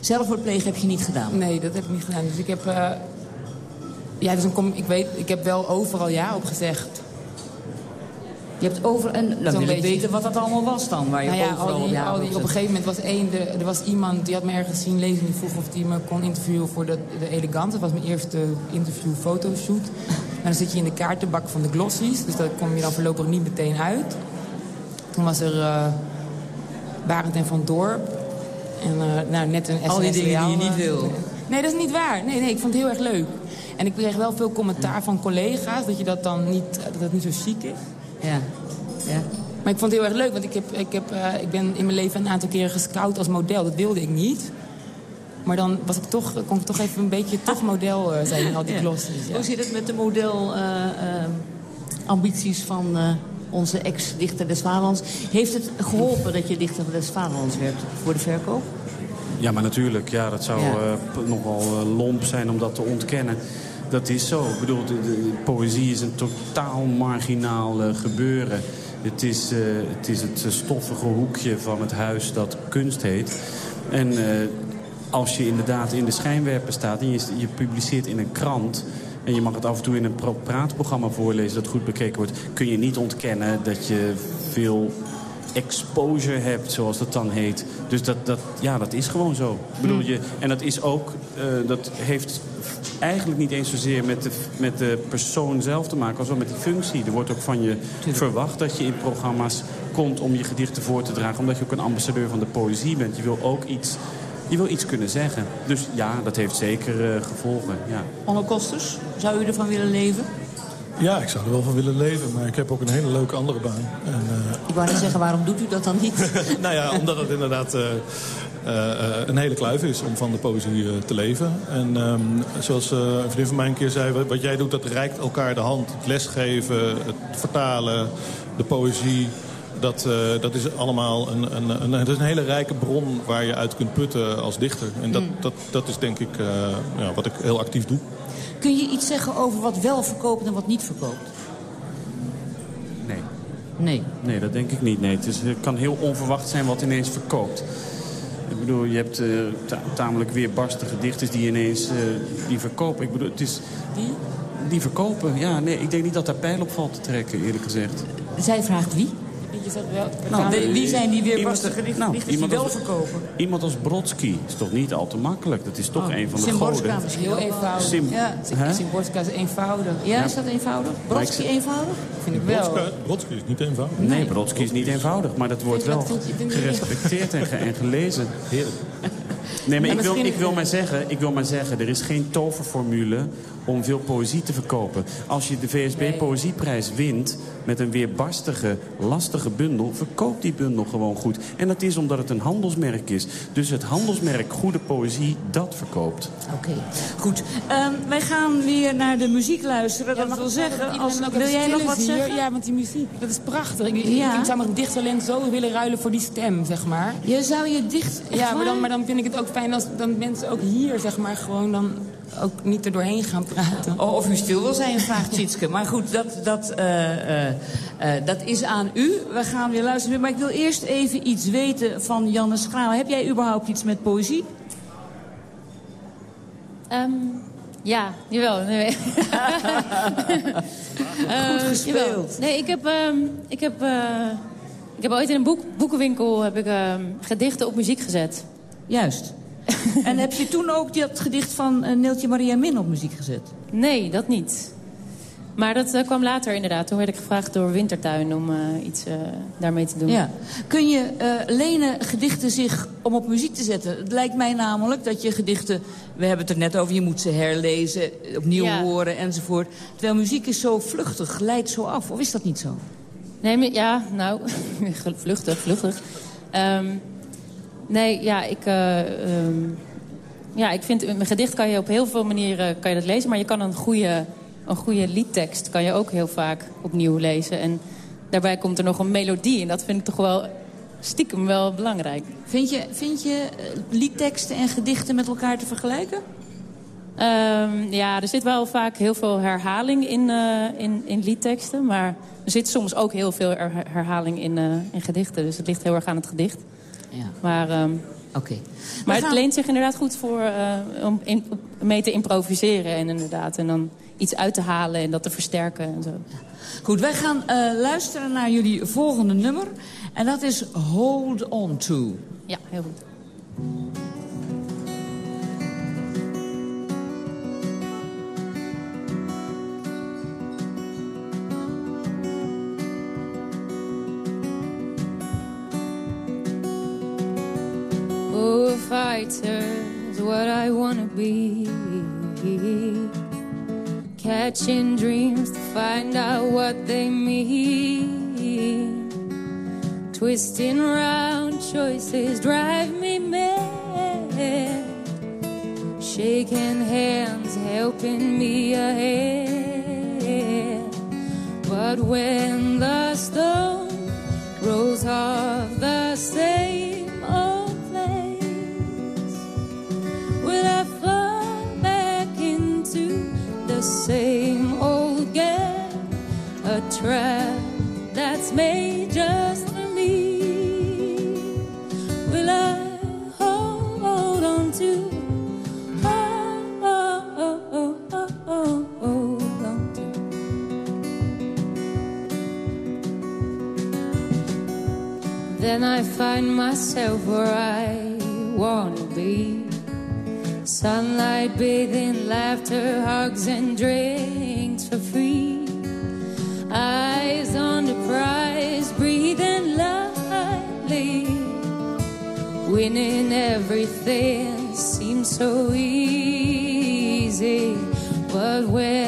Zelfmoord plegen heb je niet gedaan. Nee, dat heb ik niet gedaan. Dus ik heb... eh, ja, dus een ik, weet, ik heb wel overal ja op gezegd. Je hebt over... En dan wil ik weten wat dat allemaal was dan, waar je Nou ja, overal al op die, al die, op een gegeven moment was één... De, er was iemand die had me ergens zien lezen... en die vroeg of hij me kon interviewen voor de, de Elegante. Dat was mijn eerste interview-fotoshoot. En dan zit je in de kaartenbak van de glossies. Dus daar kom je dan voorlopig niet meteen uit. Toen was er eh Barend en Van Dorp. En eh, nou, net een Al die dingen die je niet wil. Nee, dat is niet waar. Nee, nee, ik vond het heel erg leuk. En ik kreeg wel veel commentaar van collega's... dat je dat dan niet, dat dat niet zo chic is. Ja. ja. Maar ik vond het heel erg leuk, want ik, heb, ik, heb, eh, ik ben in mijn leven een aantal keren gescout als model. Dat wilde ik niet. Maar dan was ik toch, kon ik toch even een beetje toch *laughs* model eh, zijn in al die Ja. glossies. Ja. Hoe zit het met de modelambities van eh, onze ex-dichter des Vaderlands? Heeft het geholpen dat je dichter des Vaderlands werd voor de verkoop? Ja, maar natuurlijk. Ja, dat zou Ja. eh, nogal eh, lomp zijn om dat te ontkennen. Dat is zo. Ik bedoel, de, de poëzie is een totaal marginaal gebeuren. Het is, eh, het is het stoffige hoekje van het huis dat kunst heet. En eh, als je inderdaad in de schijnwerper staat en je, je publiceert in een krant... en je mag het af en toe in een pro- praatprogramma voorlezen dat goed bekeken wordt... kun je niet ontkennen dat je veel exposure hebt, zoals dat dan heet. Dus dat, dat, ja, dat is gewoon zo. Ik bedoel, je, en dat is ook, eh, dat heeft eigenlijk niet eens zozeer met de, met de persoon zelf te maken, als wel met die functie. Er wordt ook van je verwacht dat je in programma's komt om je gedichten voor te dragen, omdat je ook een ambassadeur van de poëzie bent. Je wil ook iets, je wil iets kunnen zeggen. Dus ja, dat heeft zeker eh, gevolgen. Ja. Onno Kosters, zou u ervan willen leven? Ja, ik zou er wel van willen leven, maar ik heb ook een hele leuke andere baan. En, eh, Ik wou net zeggen, waarom doet u dat dan niet? *laughs* nou ja, omdat het inderdaad eh, een hele kluif is om van de poëzie eh, te leven. En ehm, zoals eh, een vriendin van mij een keer zei, wat, jij doet, dat reikt elkaar de hand. Het lesgeven, het vertalen, de poëzie. Dat, eh, dat is allemaal een, een, een, het is een hele rijke bron waar je uit kunt putten als dichter. En dat, Mm. dat, dat is denk ik eh, ja, wat ik heel actief doe. Kun je iets zeggen over wat wel verkoopt en wat niet verkoopt? Nee. Nee. Nee, dat denk ik niet. Nee, het, is, het kan heel onverwacht zijn wat ineens verkoopt. Ik bedoel, je hebt eh, ta- tamelijk weerbarstige dichters die ineens eh, die verkopen. Ik bedoel, het is... Die? Die verkopen, ja. Nee, ik denk niet dat daar pijl op valt te trekken, eerlijk gezegd. Zij vraagt wie? Je zegt wel, Nou, wie- wie zijn die weer iemand- nou, die iemand wel als- verkopen? Iemand als Brodsky is toch niet al te makkelijk? Dat is toch Oh, een van de goden. misschien Heel ook wel. eenvoudig. Sim- ja, Hè? Symborska is eenvoudig. Ja, is dat eenvoudig? Brodsky ik- eenvoudig? Vind ik wel. Brodsky, Brodsky is niet eenvoudig. Nee, Brodsky is niet eenvoudig, maar dat wordt wel gerespecteerd en, ge- en gelezen. Nee, maar Ja, ik wil, ik, wil maar zeggen, ik wil maar zeggen, er is geen toverformule om veel poëzie te verkopen. Als je de VSB Poëzieprijs wint met een weerbarstige, lastige bundel... verkoopt die bundel gewoon goed. En dat is omdat het een handelsmerk is. Dus het handelsmerk Goede Poëzie, dat verkoopt. Oké, goed. Ehm, wij gaan weer naar de muziek luisteren. dat wil zeggen, als, wil jij nog wat zeggen? Ja, want die muziek, dat is prachtig. Ik, Ja. ik zou mijn dichttalent zo willen ruilen voor die stem, zeg maar. Je zou je dicht... Ja, maar dan, maar dan vind ik het ook fijn als dan mensen ook hier, zeg maar, gewoon dan ook niet er doorheen gaan praten. Oh, of u stil wil zijn, vraagt Tjitske. Maar goed, dat, dat, eh, eh, eh, dat is aan u. We gaan weer luisteren. Maar ik wil eerst even iets weten van Janne Schraal. Heb jij überhaupt iets met poëzie? Ehm, ja, jawel. Nee. *laughs* Ehm, gespeeld. jawel. Nee, ik heb, ehm, ik heb, eh, ik heb ooit in een boek, boekenwinkel heb ik, ehm, gedichten op muziek gezet. Juist. *laughs* en heb je toen ook dat gedicht van eh, Neeltje Maria Min op muziek gezet? Nee, dat niet. Maar dat eh, kwam later inderdaad. Toen werd ik gevraagd door Wintertuin om eh, iets daarmee te doen. Ja. Kun je lenen gedichten zich om op muziek te zetten? Het lijkt mij namelijk dat je gedichten... We hebben het er net over, je moet ze herlezen, opnieuw horen enzovoort. Terwijl muziek is zo vluchtig, glijdt zo af. Of is dat niet zo? Nee, ja, nou, *laughs* vluchtig, vluchtig. Ehm, nee, ja, ik... Ehm, ja, ik vind, een gedicht kan je op heel veel manieren kan je dat lezen... maar je kan een goede een goede liedtekst kan je ook heel vaak opnieuw lezen. En daarbij komt er nog een melodie. En dat vind ik toch wel stiekem wel belangrijk. Vind je, vind je eh, liedteksten en gedichten met elkaar te vergelijken? Um, ja, er zit wel vaak heel veel herhaling in, uh, in, in liedteksten. Maar er zit soms ook heel veel herhaling in, uh, in gedichten. Dus het ligt heel erg aan het gedicht. Ja. Maar, um, Oké. maar het leent zich inderdaad goed voor uh, om in, mee te improviseren. En inderdaad, en dan iets uit te halen en dat te versterken en zo. Goed, wij gaan uh, luisteren naar jullie volgende nummer. En dat is Hold On To. Ja, heel goed. What I wanna be. catching dreams to find out what they mean. Twisting round choices drive me mad. Shaking hands, helping me ahead. But when the stone rolls off the same I fall back into? The same old a trap that's made just for me. Will I hold on to? Hold on to. Then I find myself where I be Sunlight bathing, laughter, hugs, and drinks for free. Eyes on the prize, breathing lightly. Winning everything seems so easy. But when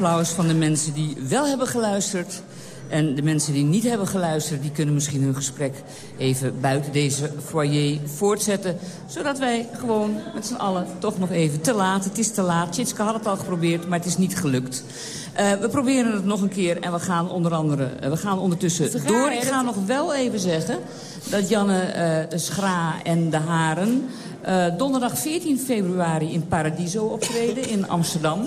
applaus van de mensen die wel hebben geluisterd. En de mensen die niet hebben geluisterd... die kunnen misschien hun gesprek even buiten deze foyer voortzetten. Zodat wij gewoon met z'n allen toch nog even te laat... het is te laat, Tjitske had het al geprobeerd, maar het is niet gelukt. Uh, we proberen het nog een keer en we gaan onder andere... Uh, we gaan ondertussen door. Ik ga nog wel even zeggen dat Janne uh, Schra en de Haren... donderdag 14 februari in Paradiso optreden in Amsterdam...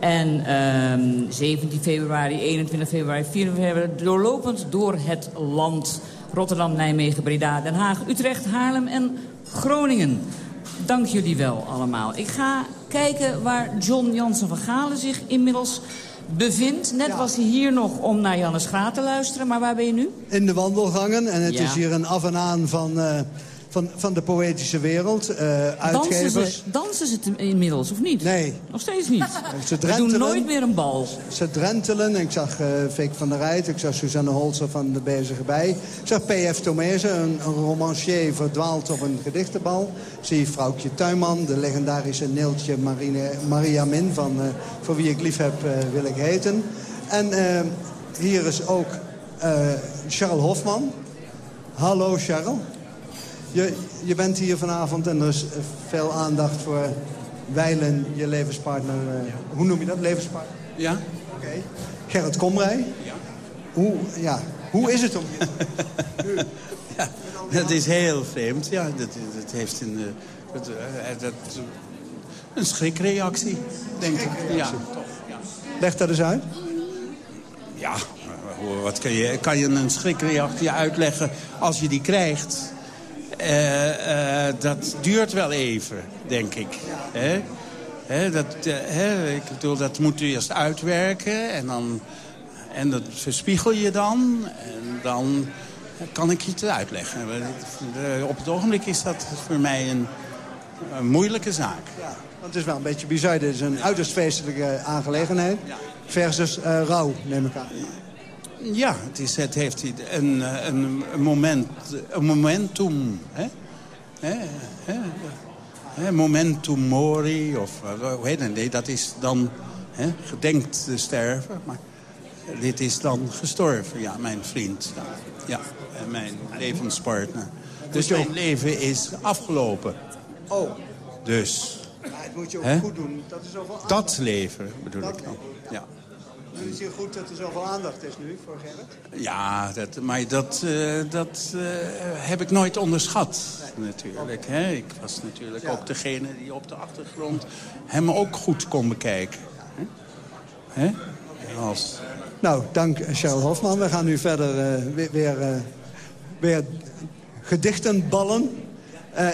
En um, ehm, 17 februari, 21 februari, 24 februari... doorlopend door het land. Rotterdam, Nijmegen, Breda, Den Haag, Utrecht, Haarlem en Groningen. Dank jullie wel allemaal. Ik ga kijken waar John Jansen van Galen zich inmiddels bevindt. Net was hij hier nog om naar Janne Schraat te luisteren. Maar waar ben je nu? In de wandelgangen. En het Ja. is hier een af en aan van, eh, van, van de poëtische wereld. eh, uitgevers. Dansen ze, dansen ze het inmiddels, of niet? Nee. Nog steeds niet. Ze We doen drentelen. nooit meer een bal. Ze drentelen. Ik zag Vic van der Rijt. Ik zag Suzanne Holzer van de Bezige Bij. Ik zag P.F. Tomezen, een, een romancier verdwaald op een gedichtenbal. Zie Vrouwtje Tuinman, de legendarische Neeltje Marine, Maria Min... van eh, Voor wie ik lief heb, wil ik heten. En hier is ook Charles Hofman. Hallo Charles. Je, je bent hier vanavond en er is veel aandacht voor Weilen, je levenspartner. eh, Hoe noem je dat, levenspartner? Ja. Oké. Gerrit Komrij. Ja. Hoe, ja. Hoe is het om *laughs* je... Dat is heel vreemd. Ja, dat, dat heeft een, eh, dat, eh, dat, een schrikreactie, denk ik. Ja, toch. Leg dat eens uit. Ja, wat kan je, kan je een schrikreactie uitleggen als je die krijgt? Eh, eh, dat duurt wel even, denk ik. Hè? Hè, dat, eh, hè, ik bedoel, dat moet je eerst uitwerken en dan... En dat verspiegel je dan en dan kan ik je het uitleggen. Op het ogenblik is dat voor mij een, een moeilijke zaak. Want het is wel een beetje bizar. Dit is een uiterst feestelijke aangelegenheid. Versus eh, rouw, neem ik aan. Ja, het, is, het heeft een, eh, een, een, moment, een momentum. Hè? Hè? Hè? Momentum mori, of eh, hoe heet het? Nee, dat is dan hè, gedenkt te sterven. Maar dit is dan gestorven, ja, mijn vriend. Ja, ja en mijn levenspartner. Dus mijn leven is afgelopen. Oh. Dus Maar het moet je ook Hè? goed doen. Dat is dat leven bedoel ik dan. Het is hier goed dat er zoveel aandacht is nu voor Gerrit. Ja, dat, maar dat, eh, dat eh, heb ik nooit onderschat, natuurlijk. Hè? Ik was natuurlijk ook degene die op de achtergrond hem ook goed kon bekijken. Hè? Hè? Als... Nou, dank Cheryl Hofman. We gaan nu verder eh, weer, weer, eh, weer gedichten ballen. Eh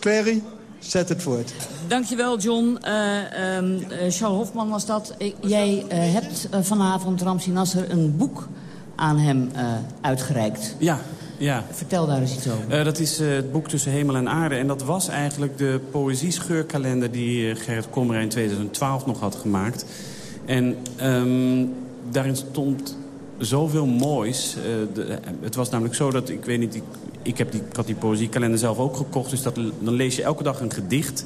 Clary, zet het voort. Dankjewel, John. Eh, ehm, eh, Charles Hofman was dat. Jij eh, hebt vanavond, Ramsi Nasser, een boek aan hem eh, uitgereikt. Ja, ja. Vertel daar eens iets over. Eh, dat is eh, het boek Tussen Hemel en Aarde. En dat was eigenlijk de poëziescheurkalender die Gerrit Komrij in 2012 nog had gemaakt. En ehm, daarin stond zoveel moois. Eh, de- het was namelijk zo dat, ik weet niet, ik, ik, heb die, ik had die poëziekalender zelf ook gekocht. Dus dat, dan lees je elke dag een gedicht.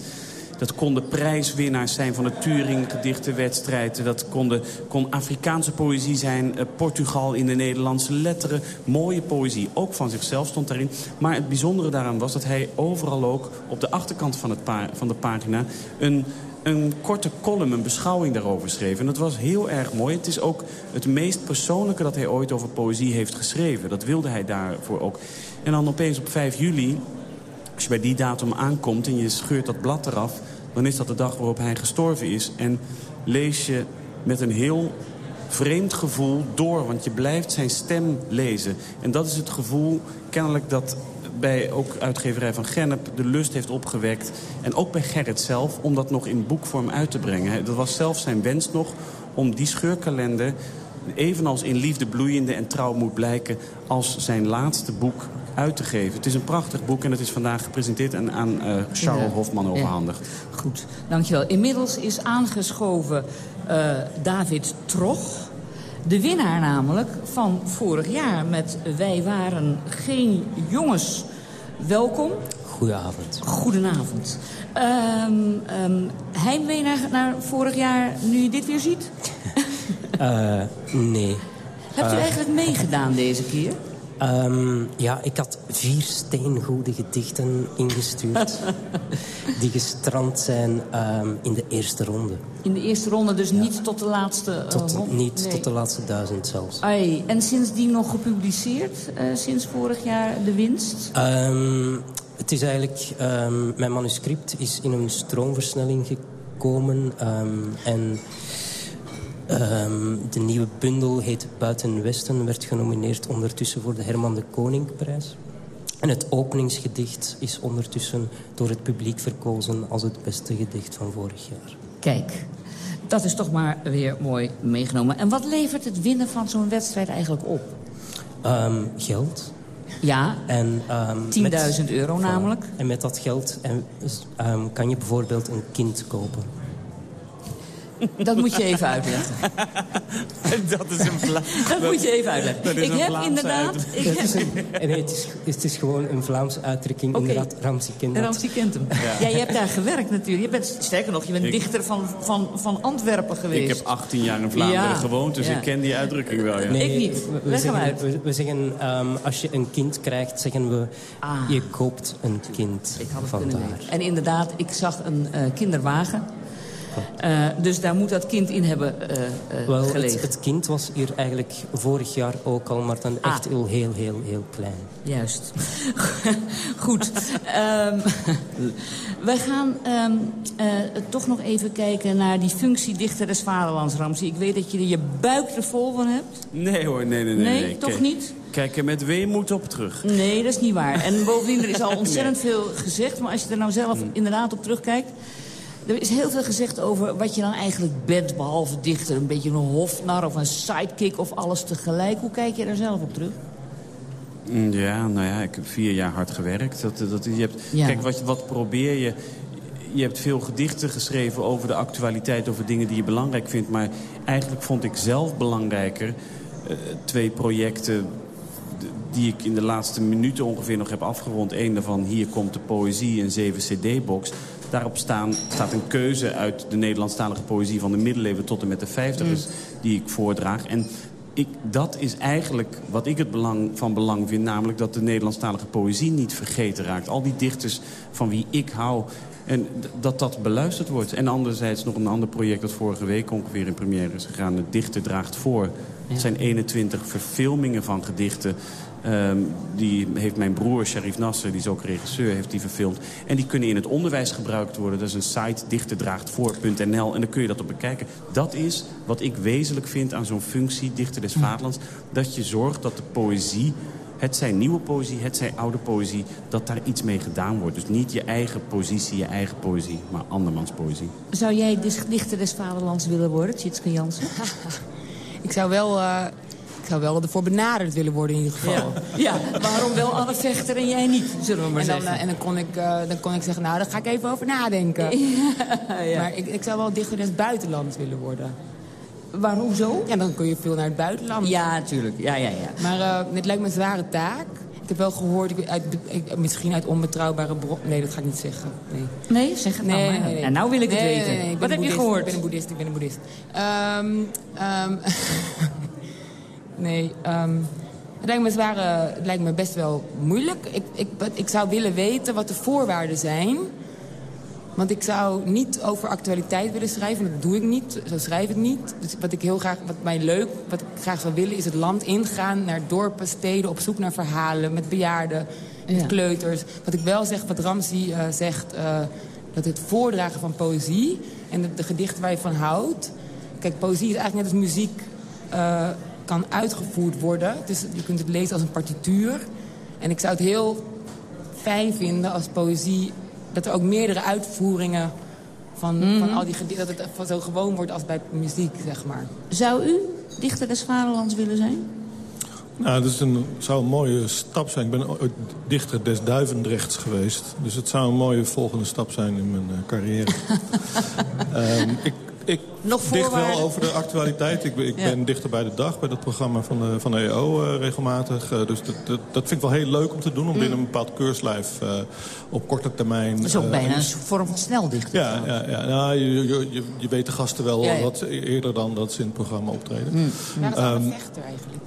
Dat konden prijswinnaars zijn van de Turing gedichtenwedstrijd. Dat konden, kon Afrikaanse poëzie zijn. eh, Portugal in de Nederlandse letteren. Mooie poëzie. Ook van zichzelf stond daarin. Maar het bijzondere daaraan was dat hij overal ook op de achterkant van, het van de pagina... een een korte column, een beschouwing daarover schreef. En dat was heel erg mooi. Het is ook het meest persoonlijke dat hij ooit over poëzie heeft geschreven. Dat wilde hij daarvoor ook. En dan opeens op 5 juli, als je bij die datum aankomt... en je scheurt dat blad eraf, dan is dat de dag waarop hij gestorven is. En lees je met een heel vreemd gevoel door. Want je blijft zijn stem lezen. En dat is het gevoel kennelijk dat bij ook uitgeverij van Gennep de lust heeft opgewekt. En ook bij Gerrit zelf om dat nog in boekvorm uit te brengen. Dat was zelf zijn wens nog om die scheurkalender... evenals in Liefde bloeiende en trouw moet blijken... als zijn laatste boek uit te geven. Het is een prachtig boek en het is vandaag gepresenteerd... en aan eh, Charles Ja. Hofman overhandigd. Goed, dankjewel. Inmiddels is aangeschoven eh, David Trog. De winnaar namelijk van vorig jaar met Wij waren geen jongens. Welkom. Goedenavond. Goedenavond. Ehm ehm heimwee naar, naar vorig jaar nu je dit weer ziet? Eh, nee. Hebt u Eh, eigenlijk meegedaan deze keer? Ehm, ja, ik had vier steengoede gedichten ingestuurd. *laughs* die gestrand zijn ehm, in de eerste ronde. In de eerste ronde dus niet tot de laatste eh, Tot, ronde? niet Nee. tot de laatste duizend zelfs. Ai, en sindsdien nog gepubliceerd? eh, sinds vorig jaar de winst? Ehm, het is eigenlijk... mijn manuscript is in een stroomversnelling gekomen. en ehm, de nieuwe bundel heet Buiten Westen. Werd genomineerd ondertussen voor de Herman de Koningprijs. En het openingsgedicht is ondertussen door het publiek verkozen als het beste gedicht van vorig jaar. Kijk, dat is toch maar weer mooi meegenomen. En wat levert het winnen van zo'n wedstrijd eigenlijk op? Ehm, geld. Ja, en, um, 10.000 euro namelijk. En met dat geld en, um, kan je bijvoorbeeld een kind kopen. *laughs* Dat moet je even uitleggen. dat is een Vla Dat moet je even uitleggen. Ik heb inderdaad... Ik heb... Het, is een, nee, het, is, het is gewoon een Vlaamse uitdrukking. Okay. Inderdaad, Ramsey kent dat. Ramsey kent hem. Ja. ja. je hebt daar gewerkt natuurlijk. Je bent, sterker nog, je bent ik... dichter van, van, van Antwerpen geweest. Ik heb 18 jaar in Vlaanderen ja. gewoond, dus ik ken die uitdrukking wel. Ja. Nee, ik niet. We, Leg zeggen, hem uit. We, we zeggen, um, als je een kind krijgt, zeggen we... Ah. Je koopt een kind. Ik had het vandaar. En inderdaad, ik zag een uh, kinderwagen... Uh, dus daar moet dat kind in hebben uh, uh, Wel, gelegen. Het, het, kind was hier eigenlijk vorig jaar ook al, maar dan echt ah. heel, heel, heel, heel klein. Juist. *laughs* Goed. um, wij gaan um, toch nog even kijken naar die functie dichter des vaderlands, Ramsey. Ik weet dat je er je buik er vol van hebt. Nee hoor, nee, nee, nee. Nee, nee. toch Kijk, niet? Kijk er met weemoed op terug. Nee, dat is niet waar. En bovendien, er is al *laughs* ontzettend nee. veel gezegd. Maar als je er nou zelf Hmm. inderdaad op terugkijkt... Er is heel veel gezegd over wat je dan eigenlijk bent, behalve dichter. Een beetje een hofnar of een sidekick of alles tegelijk. Hoe kijk je daar zelf op terug? Ja, nou ja, ik heb vier jaar hard gewerkt. Dat, dat, je hebt, Ja. Kijk, wat, wat probeer je... Je hebt veel gedichten geschreven over de actualiteit, over dingen die je belangrijk vindt. Maar eigenlijk vond ik zelf belangrijker eh, twee projecten die ik in de laatste minuten ongeveer nog heb afgerond. Eén daarvan, hier komt de poëzie, een 7 cd-box. Daarop staan, staat een keuze uit de Nederlandstalige poëzie... van de middeleeuwen tot en met de vijftigers, die ik voordraag. En ik, dat is eigenlijk wat ik het belang, van belang vind. Namelijk dat de Nederlandstalige poëzie niet vergeten raakt. Al die dichters van wie ik hou... En dat dat beluisterd wordt. En anderzijds nog een ander project dat vorige week ongeveer in première is gegaan. De Dichter draagt voor. Het zijn 21 verfilmingen van gedichten. Um, die heeft mijn broer Sharif Nasser, die is ook regisseur, heeft die verfilmd. En die kunnen in het onderwijs gebruikt worden. Dat is een site dichterdraagtvoor.nl en dan kun je dat op bekijken. Dat is wat ik wezenlijk vind aan zo'n functie Dichter des Vaderlands. Dat je zorgt dat de poëzie, het zijn nieuwe poëzie, het zijn oude poëzie... dat daar iets mee gedaan wordt. Dus niet je eigen positie, je eigen poëzie, maar andermans poëzie. Zou jij dichter des vaderlands willen worden, Tjitske Jansen? *laughs* Ik zou wel... Uh... Ik zou wel ervoor benaderd willen worden in ieder geval. Ja, *laughs* ja waarom wel Anne Vechter en jij niet, zullen we maar en dan, zeggen. Uh, en dan kon, ik, uh, dan kon ik zeggen, nou, daar ga ik even over nadenken. *laughs* Ja. Maar ik, ik zou wel dichter des buitenlands willen worden. Waarom zo? Ja, dan kun je veel naar het buitenland. Ja, natuurlijk. Ja, ja, ja. Maar uh, het lijkt me een zware taak. Ik heb wel gehoord, ik, uit, ik, misschien uit onbetrouwbare bron... Nee, dat ga ik niet zeggen. Nee, nee zeg het nee, nou maar. Nee, nee, En nou wil ik het nee, weten. Nee, Wat heb je gehoord? Ik ben een boeddhist, ik ben een boeddhist. Um, um, *laughs* nee, um, het lijkt, me zware, het lijkt me best wel moeilijk. Ik, ik, ik zou willen weten wat de voorwaarden zijn... Want ik zou niet over actualiteit willen schrijven. Dat doe ik niet. Zo schrijf ik niet. Dus wat ik heel graag, wat mij leuk, wat ik graag zou willen, is het land ingaan naar dorpen, steden, op zoek naar verhalen met bejaarden, met ja. kleuters. Wat ik wel zeg, wat Ramsey uh, zegt, uh, dat het voordragen van poëzie en de, de gedichten waar je van houdt. Kijk, poëzie is eigenlijk net als muziek uh, kan uitgevoerd worden. Dus je kunt het lezen als een partituur. En ik zou het heel fijn vinden als poëzie dat er ook meerdere uitvoeringen van, mm van al die gedichten... dat het zo gewoon wordt als bij muziek, zeg maar. Zou u dichter des vaderlands willen zijn? Nou, dat is een, zou een mooie stap zijn. Ik ben ooit dichter des Duivendrechts geweest. Dus het zou een mooie volgende stap zijn in mijn uh, carrière. um, *laughs* ik, ik Nog dicht wel over de actualiteit. Ik, ik Ja. ben dichter bij de dag, bij dat programma van de, van de EO eh, regelmatig. Eh, dus dat, dat, dat vind ik wel heel leuk om te doen. Om binnen een bepaald keurslijf eh, op korte termijn... Dat is ook eh, bijna en- een vorm van sneldichter. ja, ja, ja. Nou, je, je, je, je weet de gasten wel Ja, ja. wat eerder dan dat ze in het programma optreden. Mm. Waar is Ehm, Anne Vechter eigenlijk?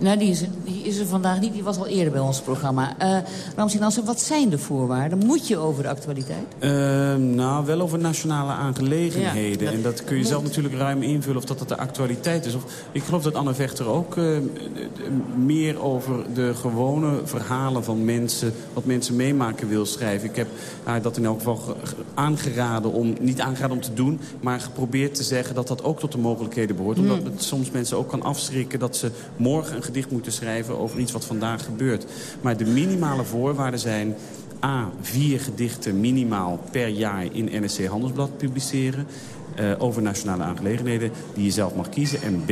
Nou, die is, er, die is er vandaag niet. Die was al eerder bij ons programma. Uh, Nasser, wat zijn de voorwaarden? Moet je over de actualiteit? Ehm, nou, wel over nationale aangelegenheden. Ja, dat en dat kun je moet. zelf natuurlijk ruim invullen of dat dat de actualiteit is. Of, ik geloof dat Anne Vechter ook eh, eh, meer over de gewone verhalen van mensen... wat mensen meemaken wil schrijven. Ik heb haar dat in elk geval ge- ge- aangeraden om... niet aangeraden om te doen, maar geprobeerd te zeggen... dat dat ook tot de mogelijkheden behoort. Hmm. Omdat het soms mensen ook kan afschrikken dat ze morgen een gedicht moeten schrijven over iets wat vandaag gebeurt. Maar de minimale voorwaarden zijn... A, vier gedichten minimaal per jaar in NSC Handelsblad publiceren. Uh, over nationale aangelegenheden die je zelf mag kiezen. En B,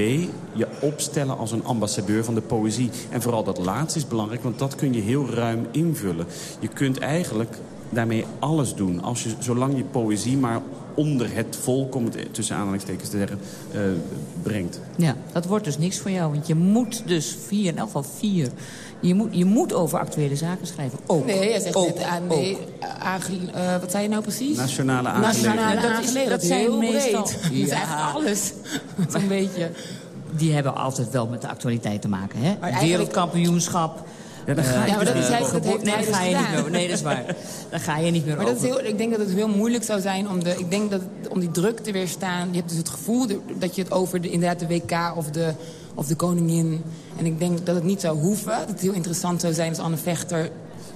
je opstellen als een ambassadeur van de poëzie. En vooral dat laatste is belangrijk, want dat kun je heel ruim invullen. Je kunt eigenlijk daarmee alles doen. Als je, zolang je poëzie maar onder het volk, om het tussen aanhalingstekens te zeggen, uh, brengt. Ja, dat wordt dus niks voor jou. Want je moet dus vier, in elk geval vier... Je moet, je moet over actuele zaken schrijven. Ook. Nee, hij zegt ook, net aan, nee, uh, wat zei je nou precies? Nationale aangelegenheden. Nationale aangelegenheden, dat, is, dat, dat heel meestal, breed. Ja. *laughs* Dat is eigenlijk alles. *laughs* Zo'n beetje. Die hebben altijd wel met de actualiteit te maken. Hè? Wereldkampioenschap. Ja, dan ga je ja, maar dat, dus is, dat heeft nee, dat ga je niet meer. Nee, dat is waar. Dan ga je niet meer Maar dat is over. heel, ik denk dat het heel moeilijk zou zijn om, de, ik denk dat, om die druk te weerstaan. Je hebt dus het gevoel dat je het over de, inderdaad de WK of de, of de koningin... En ik denk dat het niet zou hoeven. Dat het heel interessant zou zijn als Anne Vechter...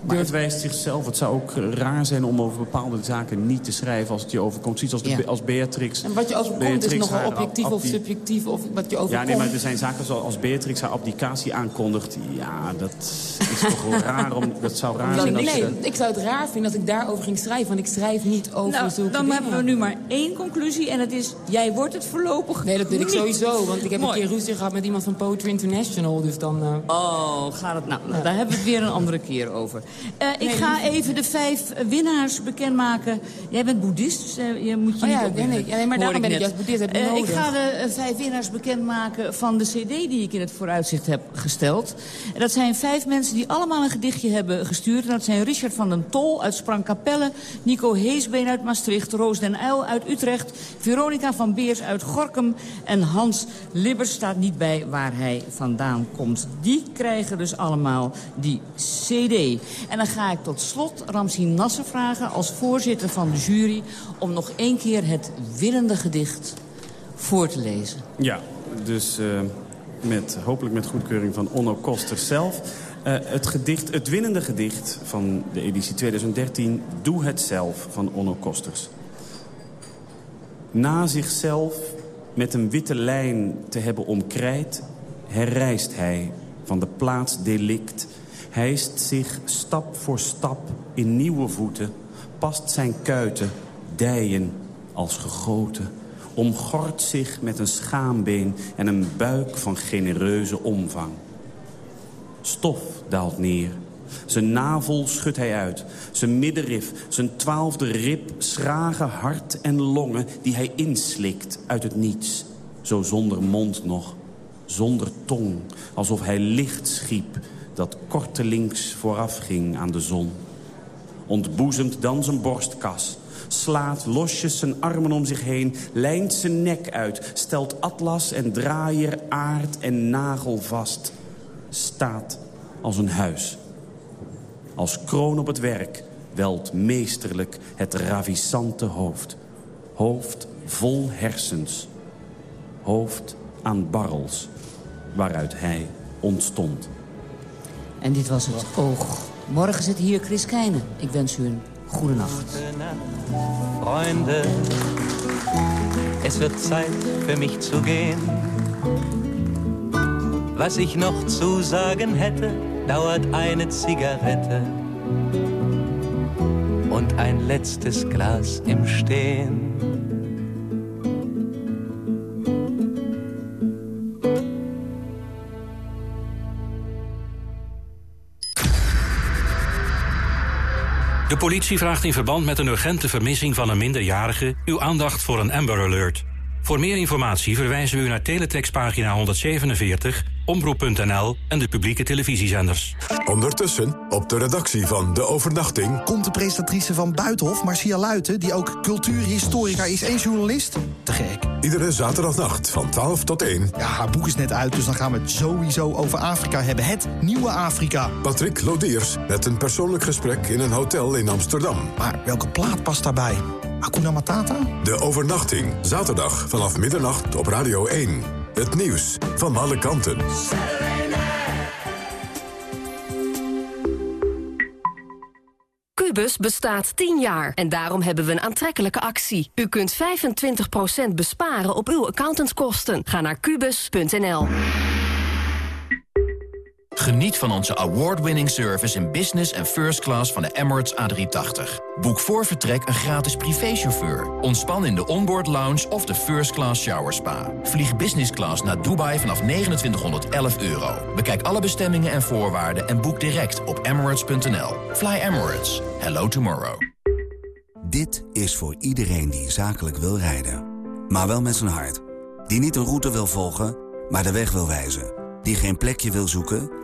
Maar het wijst zichzelf. Het zou ook raar zijn om over bepaalde zaken niet te schrijven... als het je overkomt. Zoiets als, de, Ja. als Beatrix. En wat je overkomt Beatrix is nogal objectief of subjectief. Of wat je overkomt. Ja, nee, maar er zijn zaken zoals Beatrix haar abdicatie aankondigt. Ja, dat is toch wel raar. Om, dat zou raar zijn als nee, ik zou het raar vinden als ik daarover ging schrijven. Want ik schrijf niet over Nou, zulke dan dingen. hebben we nu maar één conclusie. En dat is, jij wordt het voorlopig Nee, dat weet ik sowieso. Want ik heb Mooi. een keer ruzie gehad met iemand van Poetry International. Dus dan... eh, Oh, gaat het nou? nou, Daar hebben we het weer een andere keer over. Eh, ik Nee, ga even de vijf winnaars bekendmaken. Jij bent boeddhist, dus eh, je moet je Oh niet ja, opwinden. ben ik. Ja, nee, maar daarom ben ik juist boeddhist, heb Eh, Ik ga de vijf winnaars bekendmaken van de cd die ik in het vooruitzicht heb gesteld. En dat zijn vijf mensen die allemaal een gedichtje hebben gestuurd. En dat zijn Richard van den Tol uit Sprangkapelle... Nico Heesbeen uit Maastricht, Roos den Uyl uit Utrecht... Veronica van Beers uit Gorkum en Hans Libbers staat niet bij waar hij vandaan komt. Die krijgen dus allemaal die cd. En dan ga ik tot slot Ramsi Nasser vragen als voorzitter van de jury... om nog één keer het winnende gedicht voor te lezen. Ja, dus eh, met, hopelijk met goedkeuring van Onno Koster zelf. Eh, het, gedicht, het winnende gedicht van de editie 2013... Doe het zelf van Onno Kosters. Na zichzelf met een witte lijn te hebben omkrijt... herrijst hij van de plaats delict... hijst zich stap voor stap in nieuwe voeten... past zijn kuiten, dijen als gegoten... omgort zich met een schaambeen en een buik van genereuze omvang. Stof daalt neer. Zijn navel schudt hij uit. Zijn middenrif, zijn twaalfde rib, schrage hart en longen... die hij inslikt uit het niets. Zo zonder mond nog, zonder tong. Alsof hij licht schiep dat kortelings voorafging aan de zon. Ontboezemt dan zijn borstkas. Slaat losjes zijn armen om zich heen. Lijnt zijn nek uit. Stelt atlas en draaier, aard en nagel vast. Staat als een huis. Als kroon op het werk welt meesterlijk het ravissante hoofd. Hoofd vol hersens. Hoofd aan barrels, waaruit hij ontstond. En dit was het Oog. Morgen zit hier Chris Keijnen. Ik wens u een goede nacht. Freunde, es wird Zeit für mich zu gehen. Was ich noch zu sagen hätte, dauert eine Zigarette und ein letztes Glas im Stehen. De politie vraagt in verband met een urgente vermissing van een minderjarige uw aandacht voor een Amber Alert. Voor meer informatie verwijzen we u naar teletextpagina 147, omroep.nl en de publieke televisiezenders. Ondertussen, op de redactie van De Overnachting... Komt de presentatrice van Buitenhof, Marcia Luiten... die ook cultuurhistorica is en journalist? Te gek. Iedere zaterdagnacht van 12 tot 1. Ja, haar boek is net uit, dus dan gaan we het sowieso over Afrika hebben. Het nieuwe Afrika. Patrick Lodiers met een persoonlijk gesprek in een hotel in Amsterdam. Maar welke plaat past daarbij? Hakuna Matata? De Overnachting, zaterdag vanaf middernacht op Radio 1. Het nieuws van alle kanten. Cubus bestaat 10 jaar en daarom hebben we een aantrekkelijke actie. U kunt 25% besparen op uw accountantskosten. Ga naar kubus.nl. Geniet van onze award-winning service in business en first class van de Emirates A380. Boek voor vertrek een gratis privéchauffeur. Ontspan in de onboard lounge of de first class shower spa. Vlieg business class naar Dubai vanaf 2911 euro. Bekijk alle bestemmingen en voorwaarden en boek direct op emirates.nl. Fly Emirates. Hello tomorrow. Dit is voor iedereen die zakelijk wil rijden. Maar wel met zijn hart. Die niet een route wil volgen, maar de weg wil wijzen. Die geen plekje wil zoeken,